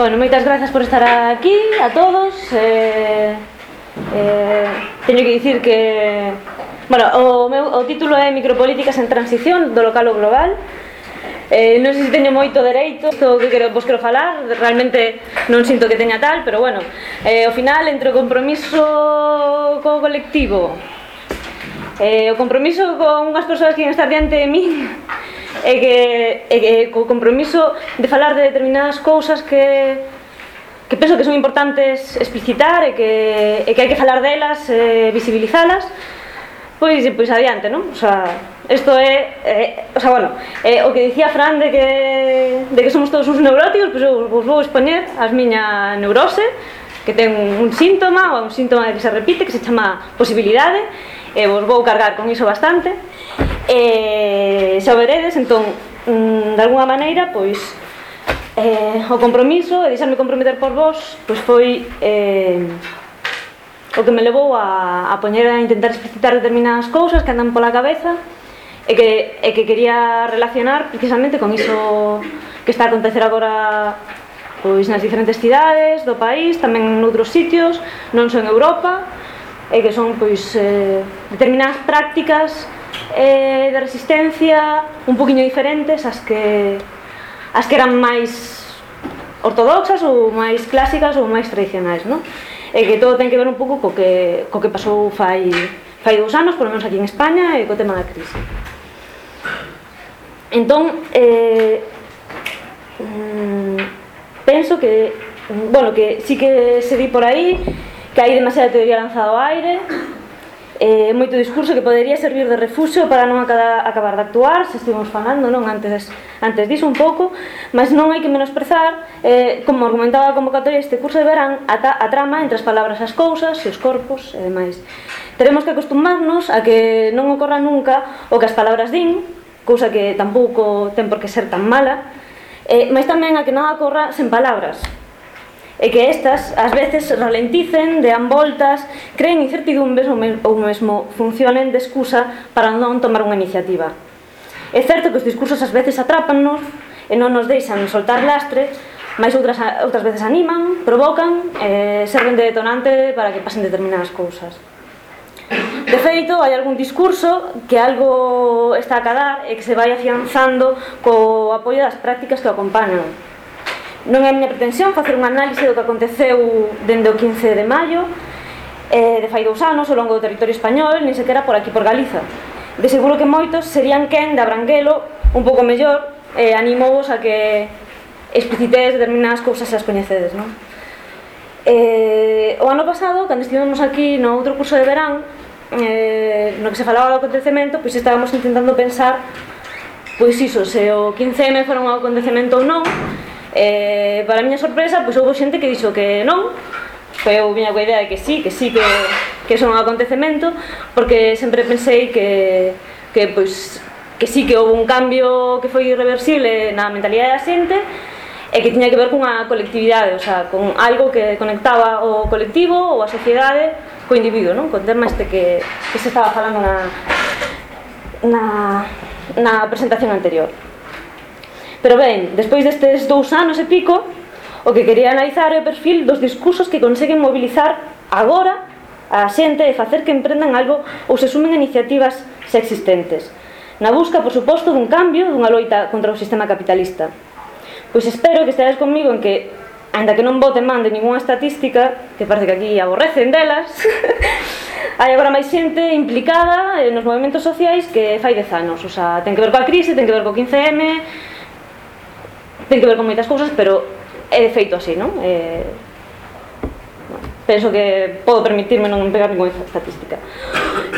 Bueno, moitas grazas por estar aquí a todos. Eh, eh, teño que dicir que Bueno, o meu o título é Micropolíticas en transición do local ao global. Eh, non sei se teño moito dereito isto que quero, vos quero falar, realmente non sinto que teña tal, pero bueno, eh, ao final entre o compromiso co colectivo, eh, o compromiso con unhas persoas que están estar diante de min e que, e que co compromiso de falar de determinadas cousas que que penso que son importantes explicitar e que, e que hai que falar delas e visibilizalas pois, pois adiante, non? O sea, isto é, eh, o sea, bueno, eh, o que dicía Fran de que, de que somos todos uns neuróticos, pois eu vos vou expoñer as miña neurose, que ten un, un síntoma, ou un síntoma que se repite, que se chama posibilidade, e vos vou cargar con iso bastante. E xa veredes, entón, mm, de alguna maneira, pois, eh, o compromiso e deixarme comprometer por vos, pois foi eh, o que me levou a, a poñer a intentar explicitar determinadas cousas que andan pola cabeza e que, e que quería relacionar precisamente con iso que está a acontecer agora pois nas diferentes cidades do país, tamén noutros sitios, non só en Europa, e que son pois eh, determinadas prácticas eh, de resistencia un poquinho diferentes as que as que eran máis ortodoxas ou máis clásicas ou máis tradicionais, non? E que todo ten que ver un pouco co que, co que pasou fai, fai dous anos, por menos aquí en España, e co tema da crise. Entón, eh, mm, penso que, bueno, que sí que se di por aí que hai demasiada teoría lanzada ao aire, eh, moito discurso que podería servir de refuxo para non acada, acabar de actuar, se estivemos falando non antes antes diso un pouco, mas non hai que menosprezar, eh, como argumentaba a convocatoria este curso de verán, a, ta, a trama entre as palabras as cousas e os corpos e demais. Teremos que acostumarnos a que non ocorra nunca o que as palabras din, cousa que tampouco ten por que ser tan mala, eh, mas tamén a que nada ocorra sen palabras, e que estas ás veces ralenticen, dean voltas, creen incertidumbres ou, mesmo funcionen de excusa para non tomar unha iniciativa. É certo que os discursos ás veces atrápannos e non nos deixan soltar lastre, mas outras, outras veces animan, provocan, e serven de detonante para que pasen determinadas cousas. De feito, hai algún discurso que algo está a cadar e que se vai afianzando co apoio das prácticas que o acompañan Non é a miña pretensión facer un análise do que aconteceu dende o 15 de maio eh, de fai dous anos ao longo do territorio español, nin sequera por aquí por Galiza. De seguro que moitos serían quen de Abranguelo un pouco mellor, eh, animovos a que explicitedes determinadas cousas se as coñecedes, non? Eh, o ano pasado, cando estivemos aquí no outro curso de verán, eh, no que se falaba do acontecemento, pois estábamos intentando pensar pois iso, se o 15M fora un acontecemento ou non, eh, para a miña sorpresa, pois houve xente que dixo que non, pero eu viña coa idea de que sí, que sí, que, que son un acontecemento, porque sempre pensei que, que pois, que sí que houve un cambio que foi irreversible na mentalidade da xente e que tiña que ver cunha colectividade, o sea, con algo que conectaba o colectivo ou a sociedade co individuo, non? Con tema este que, que se estaba falando na, na, na presentación anterior. Pero ben, despois destes dous anos e pico, o que quería analizar é o perfil dos discursos que conseguen mobilizar agora a xente e facer que emprendan algo ou se sumen a iniciativas xa existentes. Na busca, por suposto, dun cambio, dunha loita contra o sistema capitalista. Pois espero que esteades comigo en que Ainda que non voten man de ninguna estatística Que parece que aquí aborrecen delas Hai agora máis xente implicada eh, nos movimentos sociais que fai dez anos O sea, ten que ver coa crise, ten que ver co 15M ten que ver con moitas cousas, pero é de feito así, non? Eh, bueno, penso que podo permitirme non pegar ninguna estatística.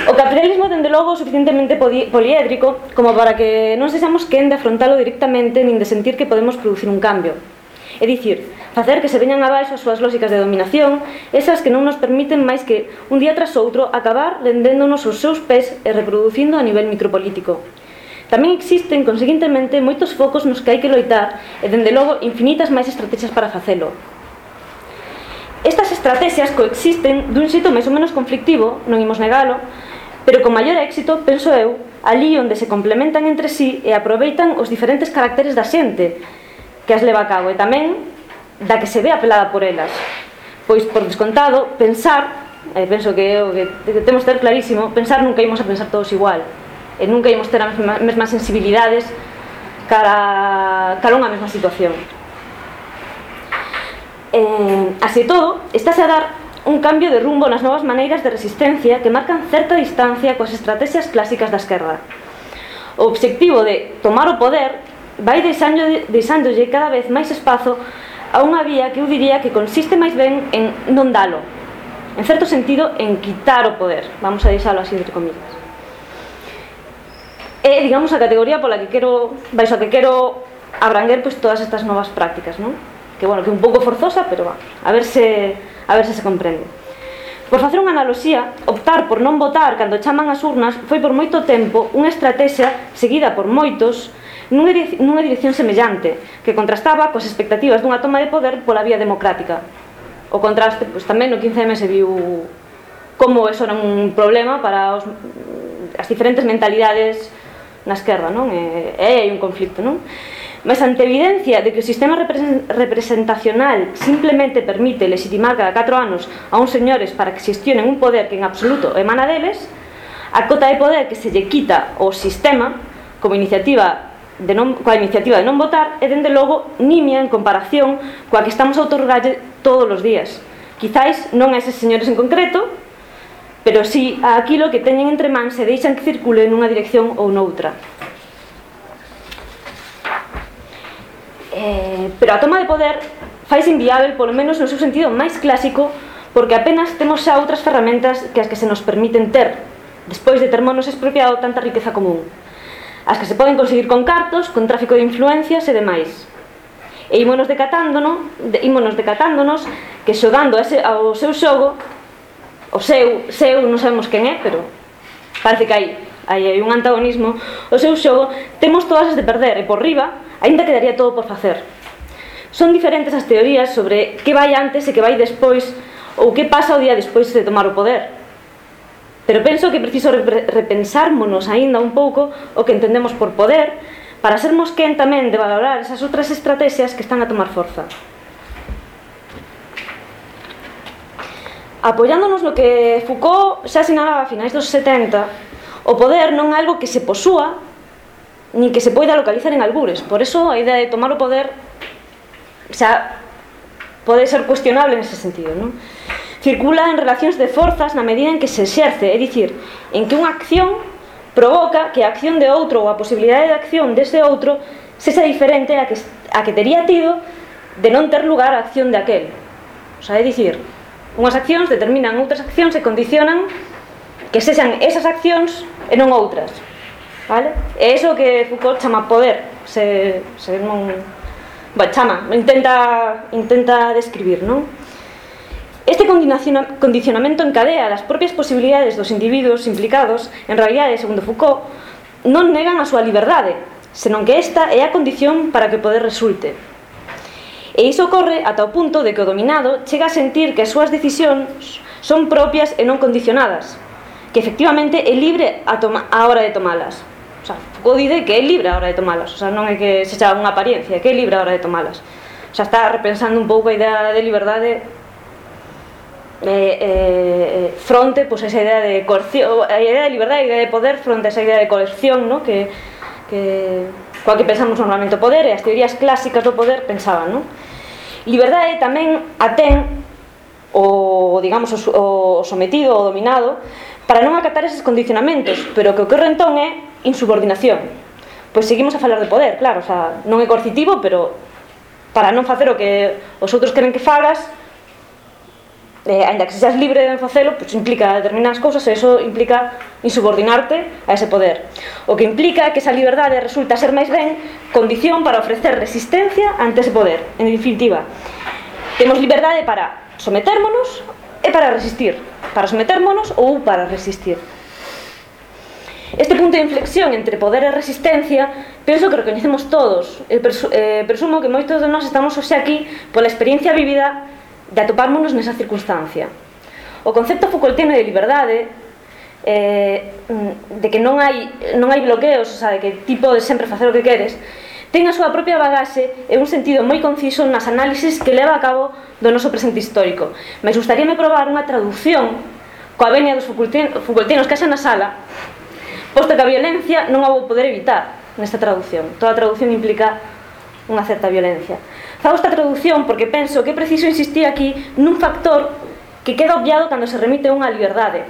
O capitalismo, dende logo, suficientemente poliédrico como para que non sexamos quen de afrontalo directamente nin de sentir que podemos producir un cambio. É dicir, facer que se veñan abaixo as súas lógicas de dominación, esas que non nos permiten máis que, un día tras outro, acabar rendéndonos os seus pés e reproducindo a nivel micropolítico. Tamén existen, conseguintemente, moitos focos nos que hai que loitar e, dende logo, infinitas máis estrategias para facelo. Estas estrategias coexisten dun xeito máis ou menos conflictivo, non imos negalo, pero con maior éxito, penso eu, ali onde se complementan entre sí e aproveitan os diferentes caracteres da xente que as leva a cabo e tamén da que se ve apelada por elas. Pois, por descontado, pensar, eh, penso que é o que temos ter clarísimo, pensar nunca imos a pensar todos igual e nunca imos ter a mesma, mesmas sensibilidades cara, cara unha mesma situación. Eh, así todo, estáse a dar un cambio de rumbo nas novas maneiras de resistencia que marcan certa distancia coas estrategias clásicas da esquerda. O obxectivo de tomar o poder vai deixando, deixándolle cada vez máis espazo a unha vía que eu diría que consiste máis ben en non dalo, en certo sentido en quitar o poder, vamos a deixalo así entre comillas é, digamos, a categoría pola que quero, baixo a que quero abranguer pois, todas estas novas prácticas, non? Que, bueno, que un pouco forzosa, pero va, a ver se, a ver se se comprende. Por facer unha analoxía, optar por non votar cando chaman as urnas foi por moito tempo unha estrategia seguida por moitos nunha, nunha dirección semellante, que contrastaba coas expectativas dunha toma de poder pola vía democrática. O contraste, pois, tamén no 15M se viu como eso era un problema para os, as diferentes mentalidades na esquerda, non? E, e hai un conflicto, non? Mas ante evidencia de que o sistema representacional simplemente permite legitimar cada 4 anos a uns señores para que xestionen un poder que en absoluto emana deles, a cota de poder que se lle quita ao sistema como iniciativa de non, coa iniciativa de non votar é dende logo nimia en comparación coa que estamos a outorgalle todos os días. Quizáis non a eses señores en concreto, pero si a aquilo que teñen entre man se deixan que circule nunha dirección ou noutra. Eh, pero a toma de poder faise inviável, polo menos no seu sentido máis clásico, porque apenas temos xa outras ferramentas que as que se nos permiten ter, despois de termonos expropiado tanta riqueza común. As que se poden conseguir con cartos, con tráfico de influencias e demais. E ímonos decatándonos, de, ímonos decatándonos que xogando ese, ao seu xogo o seu, seu non sabemos quen é, pero parece que hai aí hai un antagonismo, o seu xogo temos todas as de perder e por riba aínda quedaría todo por facer. Son diferentes as teorías sobre que vai antes e que vai despois ou que pasa o día despois de tomar o poder. Pero penso que preciso repensármonos aínda un pouco o que entendemos por poder para sermos quen tamén de valorar esas outras estrategias que están a tomar forza. Apoiándonos no que Foucault xa sinalaba a finais dos 70, o poder non é algo que se posúa ni que se poida localizar en algures. Por eso a idea de tomar o poder xa pode ser cuestionable nese sentido, non? Circula en relacións de forzas na medida en que se exerce, é dicir, en que unha acción provoca que a acción de outro ou a posibilidade de acción dese outro sexa diferente a que, a que tería tido de non ter lugar a acción de aquel. O sea, é dicir, Unhas accións determinan outras accións e condicionan que sexan esas accións e non outras. Vale? E iso que Foucault chama poder, se, se non Ba, chama, intenta, intenta describir, non? Este condicionamento en cadea das propias posibilidades dos individuos implicados, en realidade, segundo Foucault, non negan a súa liberdade, senón que esta é a condición para que o poder resulte. E iso ocorre ata o punto de que o dominado chega a sentir que as súas decisións son propias e non condicionadas, que efectivamente é libre a, toma a hora de tomalas. O sea, Foucault dide que é libre a hora de tomalas, o sea, non é que se xa unha apariencia, que é libre a hora de tomalas. O sea, está repensando un pouco a idea de liberdade eh, eh, eh fronte pois, a esa idea de coerción, a idea de liberdade, a idea de poder fronte a esa idea de coerción, ¿no? que, que coa que pensamos normalmente o poder e as teorías clásicas do poder pensaban, non? Liberdade tamén a ten o, digamos, o, o sometido, o dominado, para non acatar eses condicionamentos, pero que o que ocorre entón é insubordinación. Pois seguimos a falar de poder, claro, o sea, non é coercitivo, pero para non facer o que os outros queren que fagas, eh, ainda que seas libre de facelo, pois implica determinadas cousas e eso implica insubordinarte a ese poder. O que implica que esa liberdade resulta ser máis ben condición para ofrecer resistencia ante ese poder. En definitiva, temos liberdade para sometérmonos e para resistir. Para sometérmonos ou para resistir. Este punto de inflexión entre poder e resistencia penso que recoñecemos todos eh, e eh, presumo que moitos de nós estamos hoxe aquí pola experiencia vivida de atopármonos nesa circunstancia. O concepto Foucaultiano de liberdade eh, de que non hai, non hai bloqueos, o sea, de que ti podes sempre facer o que queres, ten a súa propia bagaxe e un sentido moi conciso nas análisis que leva a cabo do noso presente histórico. Mas gustaríame probar unha traducción coa venia dos Foucaultianos que xa na sala, posto que a violencia non a vou poder evitar nesta traducción. Toda traducción implica unha certa violencia. Fago esta traducción porque penso que é preciso insistir aquí nun factor que queda obviado cando se remite a unha liberdade.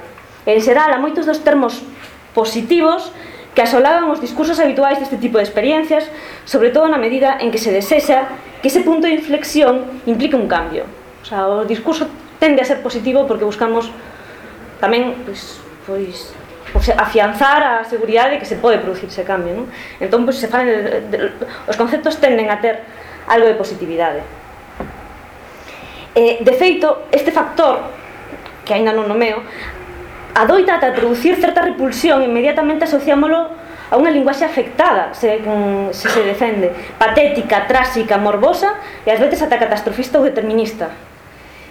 En xeral, a moitos dos termos positivos que asolaban os discursos habituais deste tipo de experiencias, sobre todo na medida en que se desexa que ese punto de inflexión implique un cambio. O, sea, o discurso tende a ser positivo porque buscamos tamén pois, pois, pois afianzar a seguridade de que se pode producirse cambio. Non? Entón, pois, se falan de, de, de, os conceptos tenden a ter algo de positividade. Eh, de feito, este factor, que aínda non nomeo, adoita ata producir certa repulsión inmediatamente asociámolo a unha linguaxe afectada se, se se defende patética, trásica, morbosa e ás veces ata catastrofista ou determinista.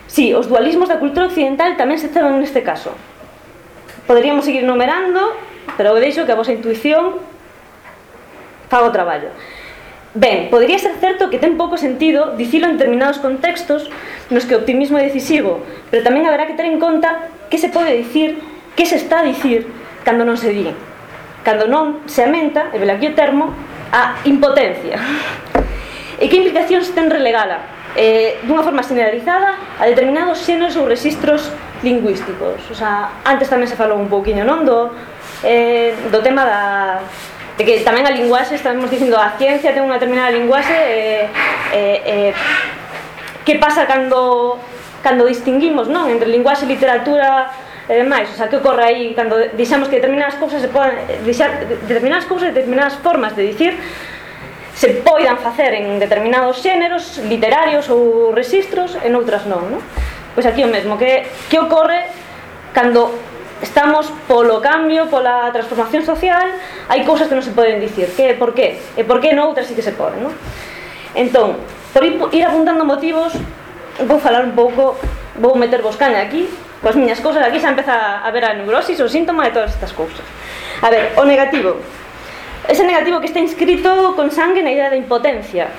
Si, sí, os dualismos da cultura occidental tamén se ceban neste caso. Poderíamos seguir numerando pero deixo que a vosa intuición fago traballo. Ben, podría ser certo que ten pouco sentido dicilo en determinados contextos nos que o optimismo é decisivo, pero tamén haberá que ter en conta que se pode dicir, que se está a dicir cando non se di. Cando non se amenta, e vela aquí o termo, a impotencia. E que implicacións ten relegala? Eh, dunha forma generalizada a determinados xenos ou registros lingüísticos. O sea, antes tamén se falou un pouquiño non do, eh, do tema da, que tamén a linguaxe, estamos dicindo a ciencia ten unha determinada linguaxe eh, eh, eh, que pasa cando cando distinguimos non entre linguaxe, literatura e demais, o sea, que ocorre aí cando dixamos que determinadas cousas se poden eh, dixar, determinadas cousas, determinadas formas de dicir se poidan facer en determinados xéneros literarios ou registros en outras non, non? Pois aquí o mesmo, que, que ocorre cando estamos polo cambio, pola transformación social, hai cousas que non se poden dicir. Que, por qué? E por que non outras sí que se poden, non? Entón, por ir apuntando motivos, vou falar un pouco, vou meter vos caña aquí, coas miñas cousas, aquí xa empeza a ver a neurosis, o síntoma de todas estas cousas. A ver, o negativo. Ese negativo que está inscrito con sangue na idea da impotencia,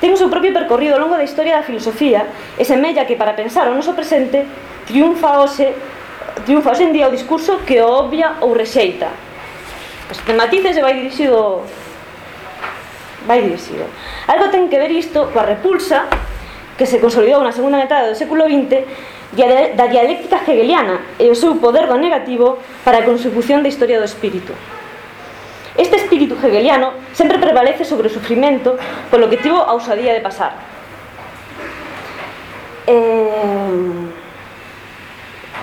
ten o seu propio percorrido ao longo da historia da filosofía e semella que para pensar o noso presente triunfa hoxe triunfa hoxe en día o discurso que obvia ou rexeita. Os matices e vai dirixido vai dirixido. Algo ten que ver isto coa repulsa que se consolidou na segunda metade do século XX da dialéctica hegeliana e o seu poder do negativo para a consecución da historia do espírito. Este espírito hegeliano sempre prevalece sobre o sufrimento polo que tivo a usadía de pasar.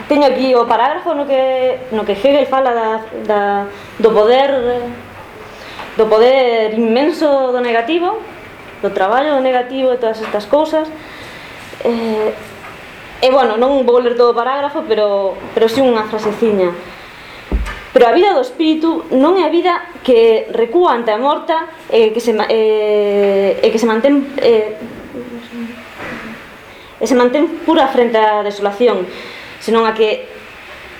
Teño aquí o parágrafo no que, no que Hegel fala da, da, do poder do poder inmenso do negativo do traballo do negativo e todas estas cousas. Eh, e bueno, non vou ler todo o parágrafo pero, pero si sí unha fraseciña. Pero a vida do espírito non é a vida que recúa ante a morta e que se, eh, e que se mantén eh, e se mantén pura frente á desolación senón a que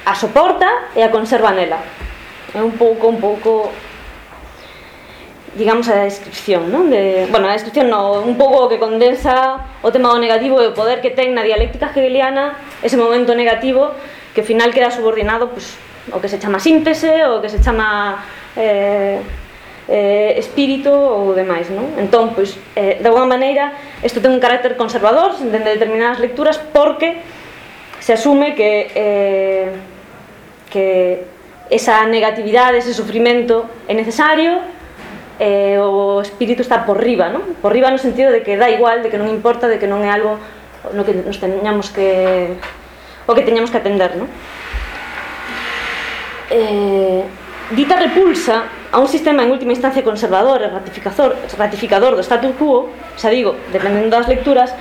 a soporta e a conserva nela. É un pouco, un pouco digamos a descripción, non? De, bueno, a descripción no, un pouco que condensa o tema do negativo e o poder que ten na dialéctica hegeliana ese momento negativo que ao final queda subordinado pues, o que se chama síntese, o que se chama eh, eh, espírito ou demais, non? Entón, pois, eh, de alguma maneira, isto ten un carácter conservador dende determinadas lecturas porque se asume que eh, que esa negatividade, ese sufrimento é necesario eh, o espírito está por riba, non? Por riba no sentido de que dá igual, de que non importa, de que non é algo no que nos teñamos que o que teñamos que atender, non? Eh, dita repulsa a un sistema en última instancia conservador e ratificador, ratificador do status quo, xa digo, dependendo das lecturas,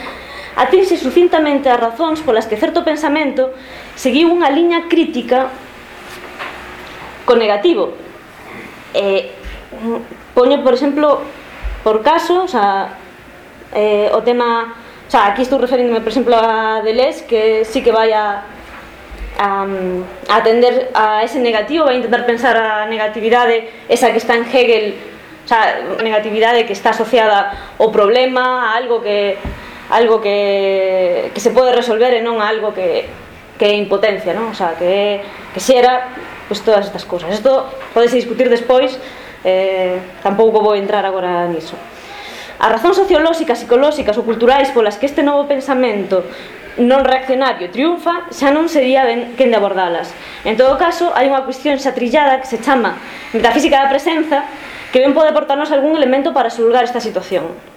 atinse sucintamente as razóns polas que certo pensamento seguiu unha liña crítica co negativo. Eh, poño, por exemplo, por caso, o, sea, eh, o tema... O sea, aquí estou referéndome, por exemplo, a Deleuze, que sí que vai a a, a atender a ese negativo, vai intentar pensar a negatividade esa que está en Hegel, o sea, negatividade que está asociada ao problema, a algo que algo que, que se pode resolver e non algo que, que é impotencia, non? O sea, que, que xera pues, todas estas cousas. Isto podese discutir despois, eh, tampouco vou entrar agora niso. As razóns sociolóxicas, psicolóxicas ou culturais polas que este novo pensamento non reaccionario triunfa, xa non sería ben quen de abordalas. En todo caso, hai unha cuestión xa trillada que se chama metafísica da presenza que ben pode aportarnos algún elemento para xulgar esta situación.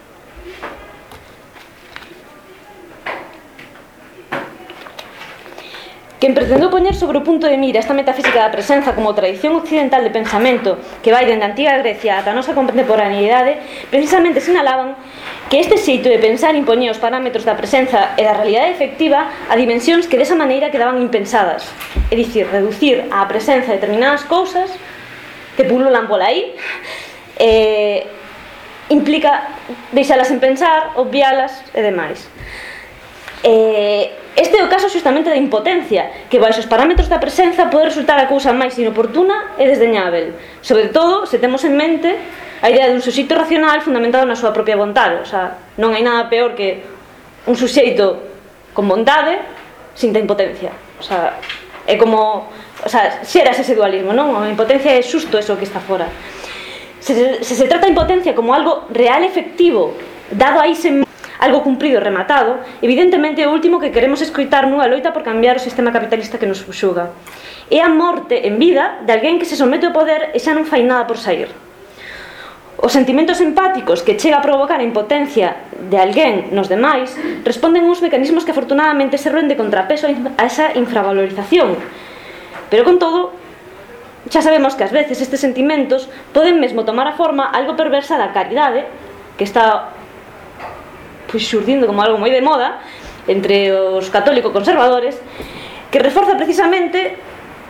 quen pretendeu poñer sobre o punto de mira esta metafísica da presenza como tradición occidental de pensamento que vai dende a antiga Grecia ata a nosa contemporaneidade, precisamente sinalaban que este xeito de pensar impoñía os parámetros da presenza e da realidade efectiva a dimensións que desa maneira quedaban impensadas. É dicir, reducir á presenza de determinadas cousas que pululan pola aí eh, implica deixalas en pensar, obvialas e demais. Eh, Este é o caso xustamente da impotencia, que baixo os parámetros da presenza pode resultar a cousa máis inoportuna e desdeñável, sobre todo se temos en mente a idea dun suxeito racional fundamentado na súa propia vontade, o sea, non hai nada peor que un suxeito con vontade sinta impotencia. O sea, é como, o sea, xeras ese dualismo, non? A impotencia é xusto eso que está fora. Se se, se trata a impotencia como algo real efectivo, dado aí sen algo cumprido e rematado, evidentemente é o último que queremos escoitar nunha loita por cambiar o sistema capitalista que nos fuxuga. É a morte en vida de alguén que se somete ao poder e xa non fai nada por sair. Os sentimentos empáticos que chega a provocar a impotencia de alguén nos demais responden a uns mecanismos que afortunadamente serven de contrapeso a esa infravalorización. Pero con todo, xa sabemos que ás veces estes sentimentos poden mesmo tomar a forma algo perversa da caridade que está pois xurdindo como algo moi de moda entre os católicos conservadores que reforza precisamente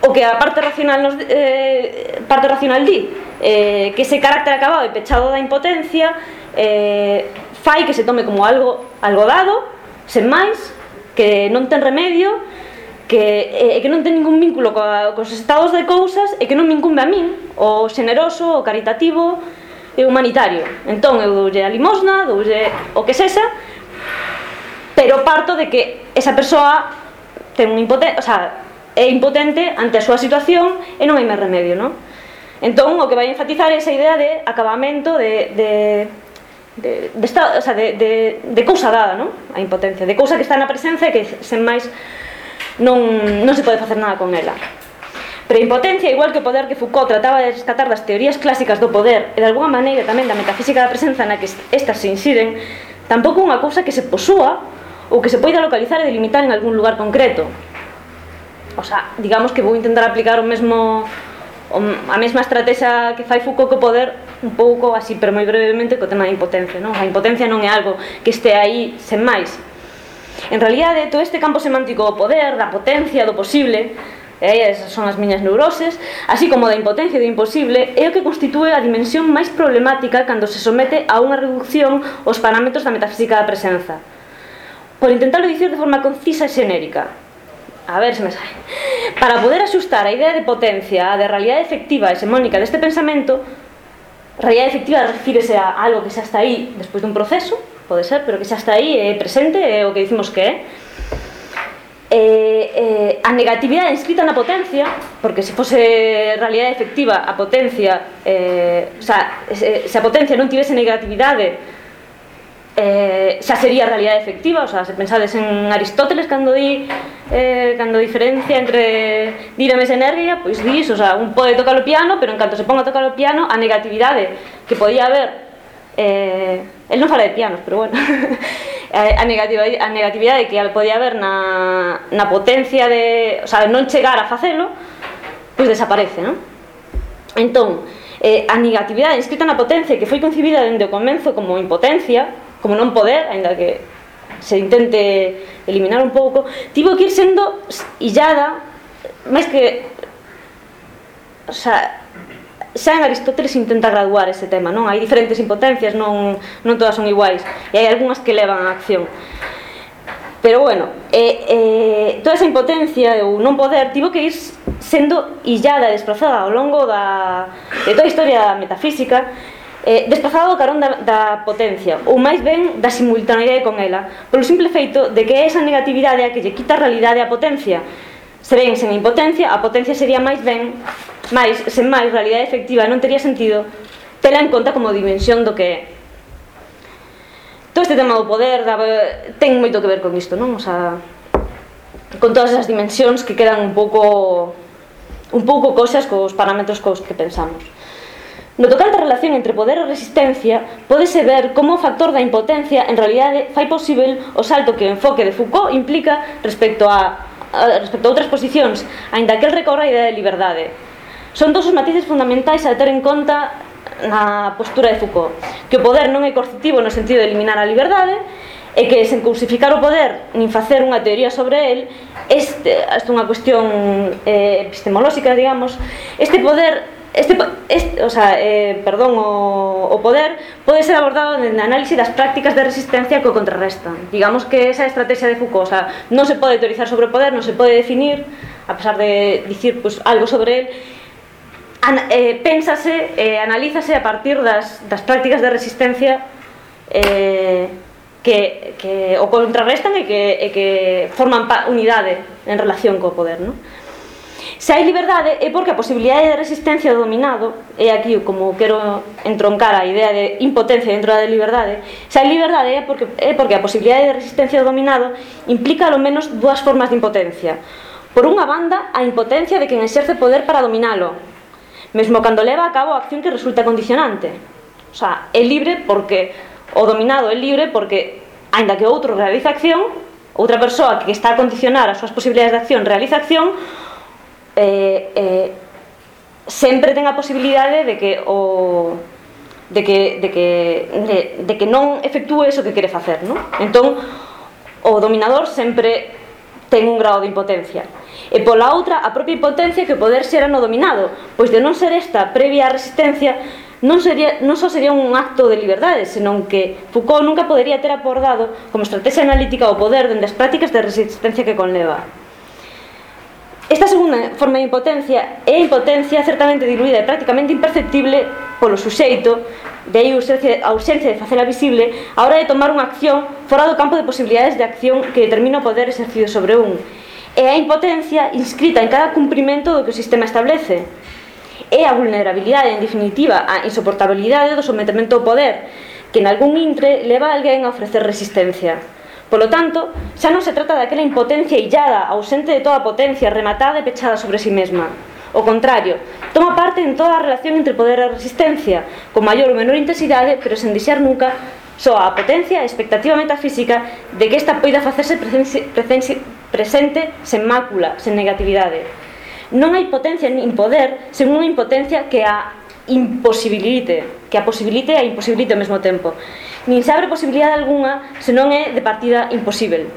o que a parte racional nos eh, parte racional di eh, que ese carácter acabado e pechado da impotencia eh, fai que se tome como algo algo dado sen máis que non ten remedio que, eh, que non ten ningún vínculo coa, cos estados de cousas e que non me incumbe a min o xeneroso, o caritativo é humanitario. Entón, eu doulle a limosna, doulle o que sexa, pero parto de que esa persoa ten un impotente, o sea, é impotente ante a súa situación e non hai máis remedio, non? Entón, o que vai enfatizar é esa idea de acabamento de, de de, de, esta, o sea, de, de, de cousa dada, non? A impotencia, de cousa que está na presencia e que sen máis non, non se pode facer nada con ela. Pero a impotencia, igual que o poder que Foucault trataba de rescatar das teorías clásicas do poder e de alguna maneira tamén da metafísica da presenza na que estas se insiren, tampouco unha cousa que se posúa ou que se poida localizar e delimitar en algún lugar concreto. O sea, digamos que vou intentar aplicar o mesmo a mesma estrategia que fai Foucault co poder un pouco así, pero moi brevemente co tema da impotencia, non? A impotencia non é algo que este aí sen máis. En realidade, todo este campo semántico do poder, da potencia, do posible, E aí esas son as miñas neuroses, así como da impotencia do imposible, é o que constitúe a dimensión máis problemática cando se somete a unha reducción aos parámetros da metafísica da presenza. Por intentarlo dicir de forma concisa e xenérica, a ver se me sai para poder axustar a idea de potencia a de realidade efectiva hexemónica deste pensamento realidade efectiva refírese a algo que xa está aí despois dun proceso pode ser, pero que xa está aí é presente, é o que dicimos que é eh, eh, a negatividade inscrita na potencia porque se fose realidade efectiva a potencia eh, o sea, se, se a potencia non tivese negatividade eh, xa sería realidade efectiva o sea, se pensades en Aristóteles cando di eh, cando diferencia entre dinames e energia pois dis, o sea, un pode tocar o piano pero en canto se ponga a tocar o piano a negatividade que podía haber Eh, el non fala de pianos, pero bueno. Eh, a, negatividade, a negatividade que podía haber na, na potencia de, o sea, non chegar a facelo, pois desaparece, non? Entón, eh, a negatividade inscrita na potencia que foi concibida dende o comenzo como impotencia, como non poder, aínda que se intente eliminar un pouco, tivo que ir sendo illada máis que o sea, xa en Aristóteles intenta graduar ese tema, non? Hai diferentes impotencias, non, non todas son iguais, e hai algunhas que levan a acción. Pero bueno, eh, eh, toda esa impotencia ou non poder tivo que ir sendo illada e desplazada ao longo da, de toda a historia da metafísica eh, desplazada do carón da, da potencia ou máis ben da simultaneidade con ela polo simple feito de que é esa negatividade a que lle quita a realidade a potencia Seréns sen impotencia, a potencia sería máis ben, máis, sen máis realidade efectiva non tería sentido tela en conta como dimensión do que é. Todo este tema do poder da, ten moito que ver con isto, non? O sea, con todas esas dimensións que quedan un pouco un pouco cosas cos parámetros cos que pensamos. No tocante a relación entre poder e resistencia, podese ver como o factor da impotencia en realidade fai posible o salto que o enfoque de Foucault implica respecto a respecto a outras posicións, aínda que el recorra a idea de liberdade. Son dos os matices fundamentais a ter en conta na postura de Foucault, que o poder non é coercitivo no sentido de eliminar a liberdade, e que sen crucificar o poder nin facer unha teoría sobre el este, esta unha cuestión eh, epistemolóxica, digamos este poder Este, este o sea, eh, perdón, o, o poder pode ser abordado en análise das prácticas de resistencia que o contrarrestan. Digamos que esa estrategia de Foucault, o sea, non se pode teorizar sobre o poder, non se pode definir, a pesar de dicir pues, algo sobre él, an, eh, pénsase, eh, analízase a partir das, das prácticas de resistencia eh, que, que o contrarrestan e que, e que forman pa, unidade en relación co poder, non? Se hai liberdade é porque a posibilidade de resistencia do dominado, é aquí como quero entroncar a idea de impotencia dentro da de liberdade, se hai liberdade é porque, é porque a posibilidade de resistencia do dominado implica ao menos dúas formas de impotencia. Por unha banda, a impotencia de quen exerce poder para dominalo, mesmo cando leva a cabo a acción que resulta condicionante. O sea, é libre porque o dominado é libre porque, aínda que outro realiza acción, outra persoa que está a condicionar as súas posibilidades de acción realiza acción, eh, eh, sempre ten a posibilidade de que o de que, de que, de, de que non efectúe eso que quere facer non? entón o dominador sempre ten un grado de impotencia e pola outra a propia impotencia que poder xera no dominado pois de non ser esta previa resistencia non, sería, non só sería un acto de liberdade, senón que Foucault nunca podería ter abordado como estrategia analítica o poder dende as prácticas de resistencia que conleva. Esta segunda forma de impotencia é a impotencia certamente diluída e prácticamente imperceptible polo suxeito, de aí a ausencia de facela visible, a hora de tomar unha acción fora do campo de posibilidades de acción que determina o poder exercido sobre un. É a impotencia inscrita en cada cumprimento do que o sistema establece. É a vulnerabilidade, en definitiva, a insoportabilidade do sometemento ao poder, que en algún intre leva a alguén a ofrecer resistencia. Polo tanto, xa non se trata daquela impotencia illada, ausente de toda potencia, rematada e pechada sobre si sí mesma. O contrario, toma parte en toda a relación entre poder e resistencia, con maior ou menor intensidade, pero sen dixar nunca só a potencia e expectativa metafísica de que esta poida facerse presente sen mácula, sen negatividade. Non hai potencia nin poder sen unha impotencia que a imposibilite que a posibilite e a imposibilite ao mesmo tempo. Nin se abre posibilidade algunha, senón é de partida imposível.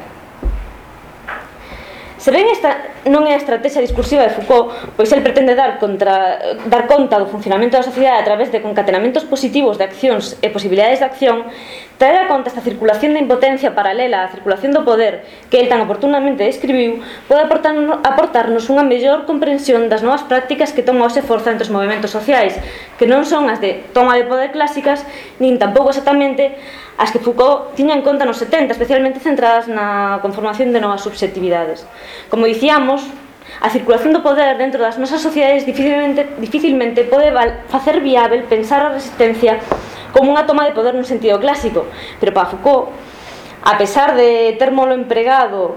Se ben esta non é a estrategia discursiva de Foucault, pois el pretende dar, contra, dar conta do funcionamento da sociedade a través de concatenamentos positivos de accións e posibilidades de acción, Traer a conta esta circulación da impotencia paralela á circulación do poder que el tan oportunamente describiu pode aportarnos, aportarnos unha mellor comprensión das novas prácticas que toma ose forza entre os movimentos sociais que non son as de toma de poder clásicas nin tampouco exactamente as que Foucault tiña en conta nos 70 especialmente centradas na conformación de novas subjetividades como dicíamos A circulación do poder dentro das nosas sociedades dificilmente, dificilmente pode facer viável pensar a resistencia como unha toma de poder no sentido clásico. Pero para Foucault, a pesar de termolo empregado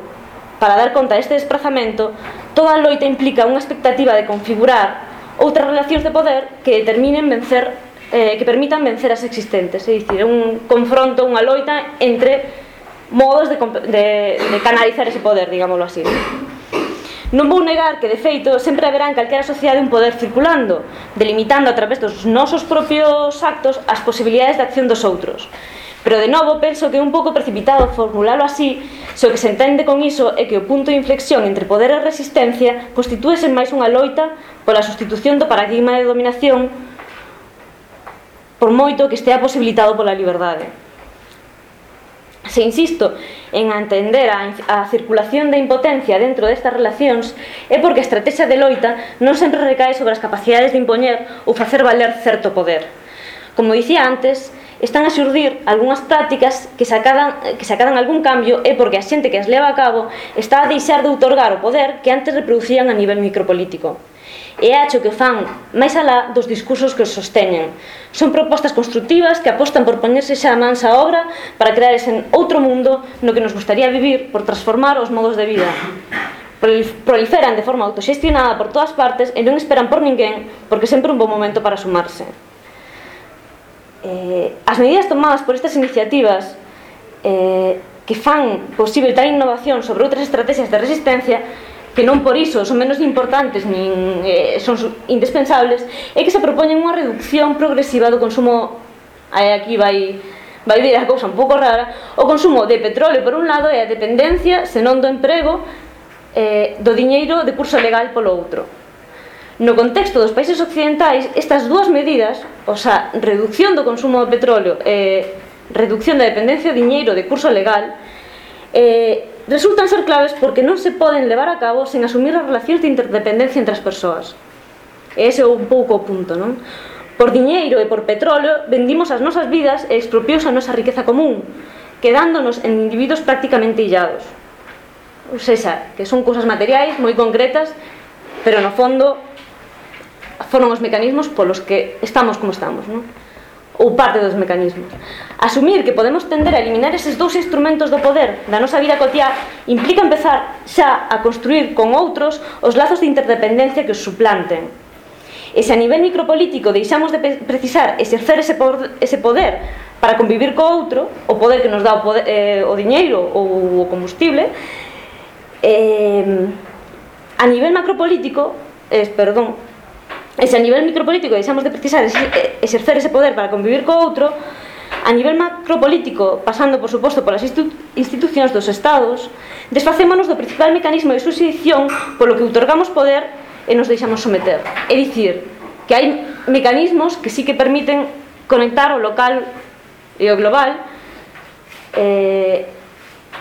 para dar conta deste desplazamento, toda a loita implica unha expectativa de configurar outras relacións de poder que determinen vencer eh, que permitan vencer as existentes, é dicir, un confronto, unha loita entre modos de, de, de canalizar ese poder, digámoslo así. Non vou negar que, de feito, sempre haberá en calquera sociedade un poder circulando, delimitando a través dos nosos propios actos as posibilidades de acción dos outros. Pero, de novo, penso que é un pouco precipitado formulalo así, se o que se entende con iso é que o punto de inflexión entre poder e resistencia constitúese máis unha loita pola sustitución do paradigma de dominación por moito que estea posibilitado pola liberdade se insisto en entender a, a circulación da impotencia dentro destas relacións é porque a estrategia de loita non sempre recae sobre as capacidades de impoñer ou facer valer certo poder. Como dicía antes, están a xurdir algunhas prácticas que sacadan, que sacadan algún cambio é porque a xente que as leva a cabo está a deixar de outorgar o poder que antes reproducían a nivel micropolítico. E acho que fan máis alá dos discursos que os sosteñen. Son propostas constructivas que apostan por poñerse xa a mansa obra para crear ese outro mundo no que nos gustaría vivir por transformar os modos de vida proliferan de forma autoxestionada por todas partes e non esperan por ninguén porque sempre un bom momento para sumarse eh, as medidas tomadas por estas iniciativas eh, que fan posible tal innovación sobre outras estrategias de resistencia que non por iso son menos importantes nin eh, son indispensables é que se propoñen unha reducción progresiva do consumo eh, aquí vai vai vir a cousa un pouco rara o consumo de petróleo por un lado e a dependencia senón do emprego eh, do diñeiro de curso legal polo outro. No contexto dos países occidentais, estas dúas medidas, o sea, reducción do consumo de petróleo e reducción da dependencia de diñeiro de curso legal, eh, resultan ser claves porque non se poden levar a cabo sen asumir as relacións de interdependencia entre as persoas. E ese é un pouco o punto, non? Por diñeiro e por petróleo vendimos as nosas vidas e expropios a nosa riqueza común, quedándonos en individuos prácticamente illados. Ou seja, que son cousas materiais moi concretas, pero no fondo foron os mecanismos polos que estamos como estamos, non? ou parte dos mecanismos. Asumir que podemos tender a eliminar eses dous instrumentos do poder da nosa vida cotiá implica empezar xa a construir con outros os lazos de interdependencia que os suplanten. E se a nivel micropolítico deixamos de precisar exercer ese poder, ese poder para convivir co outro, o poder que nos dá o, poder, eh, o diñeiro ou o combustible, eh, a nivel macropolítico, eh, perdón, E se a nivel micropolítico deixamos de precisar exercer ese poder para convivir co outro, a nivel macropolítico, pasando por suposto polas institu institucións dos estados, desfacémonos do principal mecanismo de subsidición polo que outorgamos poder e nos deixamos someter. É dicir, que hai mecanismos que sí que permiten conectar o local e o global eh,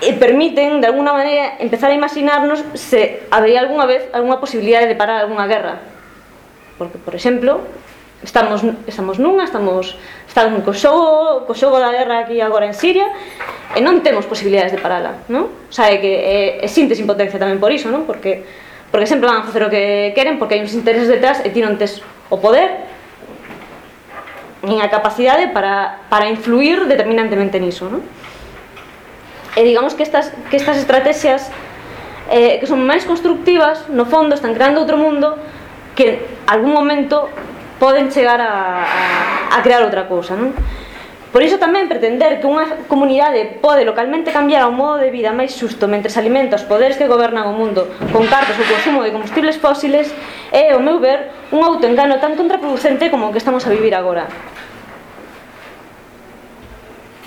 e permiten, de alguna maneira, empezar a imaginarnos se habería algunha vez alguna posibilidade de parar algunha guerra porque por exemplo, estamos estamos nunha, estamos estamos no co xogo da guerra aquí agora en Siria e non temos posibilidades de parala, non? O sea, é que é, é sintes impotencia tamén por iso, non? Porque porque sempre van a facer o que queren porque hai uns intereses detrás e ti non tes o poder nin a capacidade para, para influir determinantemente niso, non? E digamos que estas, que estas estrategias eh, que son máis constructivas, no fondo, están creando outro mundo que algún momento poden chegar a, a, a crear outra cousa, non? Por iso tamén pretender que unha comunidade pode localmente cambiar o modo de vida máis xusto mentre se alimenta os poderes que gobernan o mundo con cartos ou consumo de combustibles fósiles é, ao meu ver, un autoengano tan contraproducente como o que estamos a vivir agora.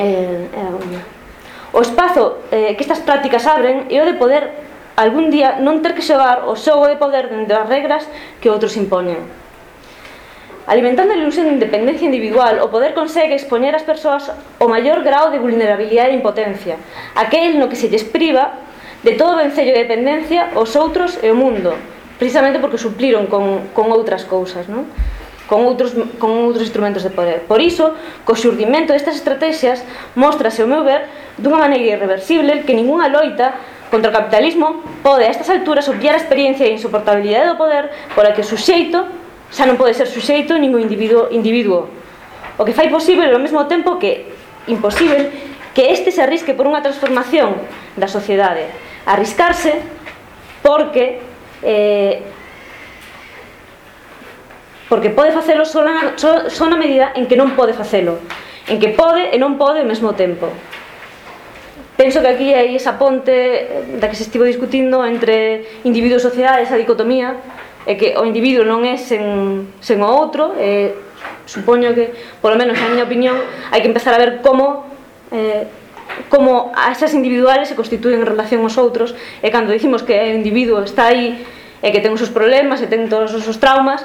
Eh, eh, o espazo eh, que estas prácticas abren é o de poder algún día non ter que xogar o xogo de poder dentro das regras que outros impoñen. Alimentando a ilusión de independencia individual, o poder consegue expoñer ás persoas o maior grao de vulnerabilidade e impotencia, aquel no que se lles priva de todo o vencello de dependencia os outros e o mundo, precisamente porque supliron con, con outras cousas, non? con outros, con outros instrumentos de poder. Por iso, co xurdimento destas estrategias, mostrase, ao meu ver, dunha maneira irreversible que ningunha loita contra o capitalismo pode a estas alturas obviar a experiencia e insoportabilidade do poder pola que o suxeito xa non pode ser suxeito ningún individuo, individuo. O que fai posible ao mesmo tempo que imposible que este se arrisque por unha transformación da sociedade. Arriscarse porque eh, porque pode facelo só na, só, só na medida en que non pode facelo en que pode e non pode ao mesmo tempo. Penso que aquí hai esa ponte eh, da que se estivo discutindo entre individuo e sociedade, esa dicotomía, é que o individuo non é sen, sen o outro, e supoño que, polo menos a miña opinión, hai que empezar a ver como eh, como esas individuales se constituen en relación aos outros, e cando dicimos que o individuo está aí e que ten os seus problemas e ten todos os seus traumas,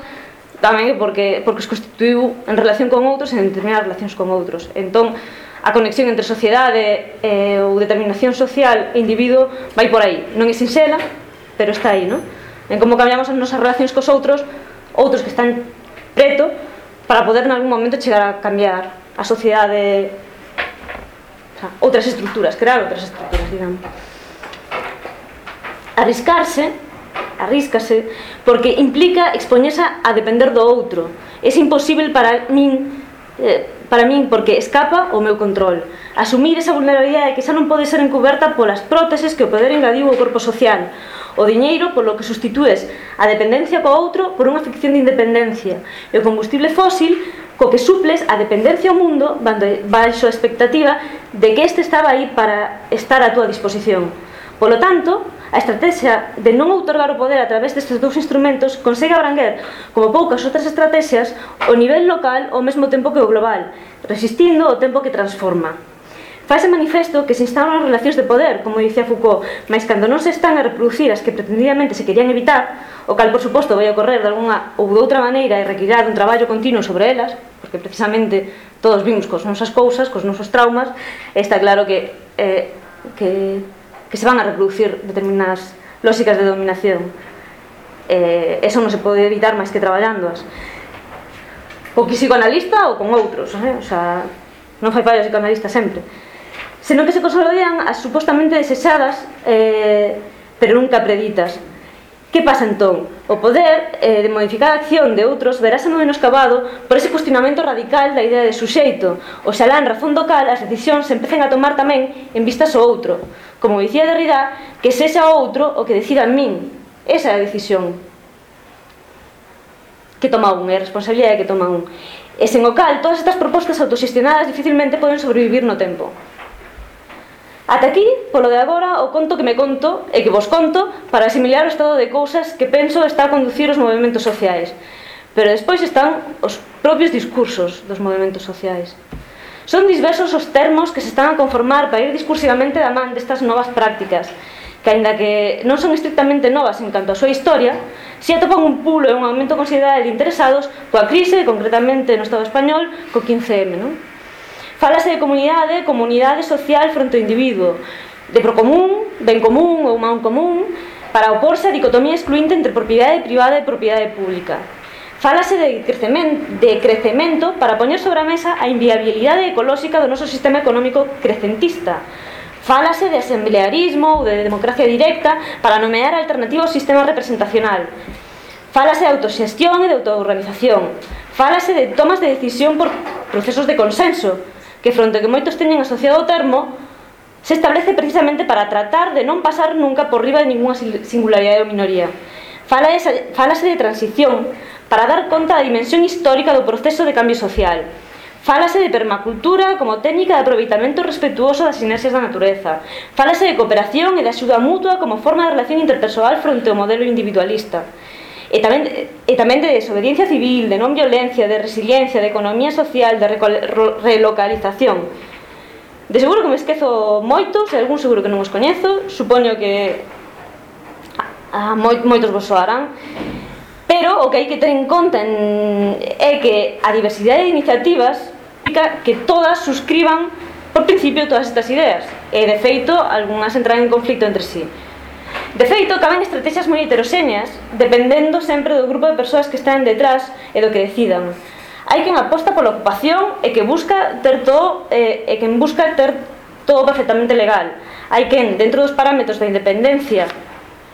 tamén é porque, porque se constituiu en relación con outros e en determinadas relacións con outros. Entón, a conexión entre sociedade e ou determinación social e individuo vai por aí. Non é sinxela, pero está aí, non? En como cambiamos as nosas relacións cos outros, outros que están preto, para poder en algún momento chegar a cambiar a sociedade o sea, outras estructuras, crear outras estructuras, digamos. Arriscarse, arriscase, porque implica expoñerse a depender do outro. É imposible para min eh, para min porque escapa o meu control. Asumir esa vulnerabilidade que xa non pode ser encuberta polas próteses que o poder engadiu ao corpo social, o diñeiro polo que sustitúes a dependencia co outro por unha ficción de independencia e o combustible fósil co que suples a dependencia ao mundo baixo a expectativa de que este estaba aí para estar a túa disposición. Polo tanto, a estrategia de non outorgar o poder a través destes dous instrumentos consegue abranguer, como poucas outras estrategias, o nivel local ao mesmo tempo que o global, resistindo o tempo que transforma. Faise manifesto que se instauran relacións de poder, como dicía Foucault, mas cando non se están a reproducir as que pretendidamente se querían evitar, o cal, por suposto, vai ocorrer de alguna ou de outra maneira e requirar un traballo continuo sobre elas, porque precisamente todos vimos cos nosas cousas, cos nosos traumas, está claro que, eh, que que se van a reproducir determinadas lógicas de dominación. Eh, eso non se pode evitar máis que traballándoas. O que psicoanalista ou con outros, eh? o sea, non fai fallo psicoanalista sempre. Senón que se consolidan as supostamente desexadas, eh, pero nunca preditas. Que pasa entón? O poder eh, de modificar a acción de outros verase menoscabado por ese cuestionamento radical da idea de suxeito, oxalá en razón do cal as decisións se empecen a tomar tamén en vistas ao outro. Como dicía Derrida, que sexa o outro o que decida en min. Esa é a decisión que toma un, é a responsabilidade que toma un. E sen o cal, todas estas propostas autoxestionadas dificilmente poden sobrevivir no tempo. Ata aquí, polo de agora, o conto que me conto e que vos conto para asimilar o estado de cousas que penso está a conducir os movimentos sociais. Pero despois están os propios discursos dos movimentos sociais. Son diversos os termos que se están a conformar para ir discursivamente da man destas novas prácticas, que aínda que non son estrictamente novas en canto á súa historia, si atopan un pulo e un aumento considerable de interesados coa crise, concretamente no Estado español, co 15M, non? Fálase de comunidade, comunidade social fronte ao individuo, de procomún, ben común ou man común, para oporse a dicotomía excluinte entre propiedade privada e propiedade pública. Fálase de crecemento, de crecemento para poñer sobre a mesa a inviabilidade ecolóxica do noso sistema económico crecentista. Fálase de asemblearismo ou de democracia directa para nomear alternativa ao sistema representacional. Fálase de autoxestión e de autoorganización. Fálase de tomas de decisión por procesos de consenso, que fronte que moitos teñen asociado o termo, se establece precisamente para tratar de non pasar nunca por riba de ninguna singularidade ou minoría. Fálase, fálase de transición para dar conta da dimensión histórica do proceso de cambio social. Fálase de permacultura como técnica de aproveitamento respetuoso das inercias da natureza. Fálase de cooperación e de axuda mutua como forma de relación interpersoal fronte ao modelo individualista. E tamén, e tamén de desobediencia civil, de non violencia, de resiliencia, de economía social, de relocalización. De seguro que me esquezo moitos, e algún seguro que non os coñezo, supoño que a, a, moitos vos soarán, pero o que hai que ter en conta en, é que a diversidade de iniciativas que todas suscriban por principio todas estas ideas e de feito algunhas entran en conflito entre sí De feito, caben estrategias moi heteroxeñas, dependendo sempre do grupo de persoas que están detrás e do que decidan. Hai quen aposta pola ocupación e que busca ter todo eh, e quen busca ter todo perfectamente legal. Hai quen, dentro dos parámetros da independencia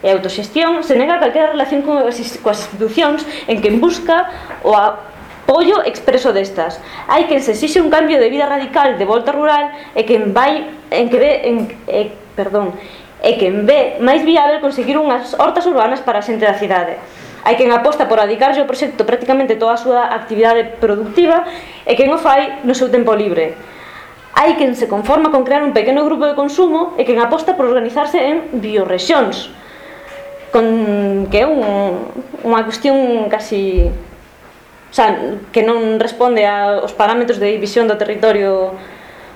e autoxestión, se nega calquera relación coas institucións en quen busca o apoio expreso destas. Hai quen se exixe un cambio de vida radical de volta rural e quen vai en que ve en, eh, perdón, e quen ve máis viável conseguir unhas hortas urbanas para a xente da cidade. Hai quen aposta por adicarlle o proxecto prácticamente toda a súa actividade productiva e quen o fai no seu tempo libre. Hai quen se conforma con crear un pequeno grupo de consumo e quen aposta por organizarse en biorrexións, con que é un, unha cuestión casi o sea, que non responde aos parámetros de división do territorio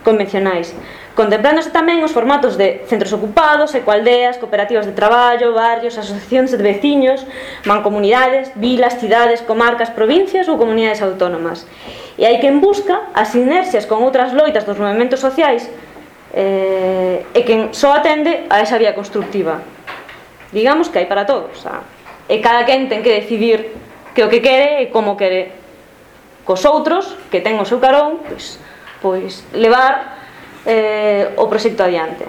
convencionais contemplándose tamén os formatos de centros ocupados, ecoaldeas, cooperativas de traballo, barrios, asociacións de veciños, mancomunidades, vilas, cidades, comarcas, provincias ou comunidades autónomas. E hai quen busca as inercias con outras loitas dos movimentos sociais eh, e quen só atende a esa vía constructiva. Digamos que hai para todos. A, e cada quen ten que decidir que o que quere e como quere cos outros que ten o seu carón pois, pois levar eh, o proxecto adiante.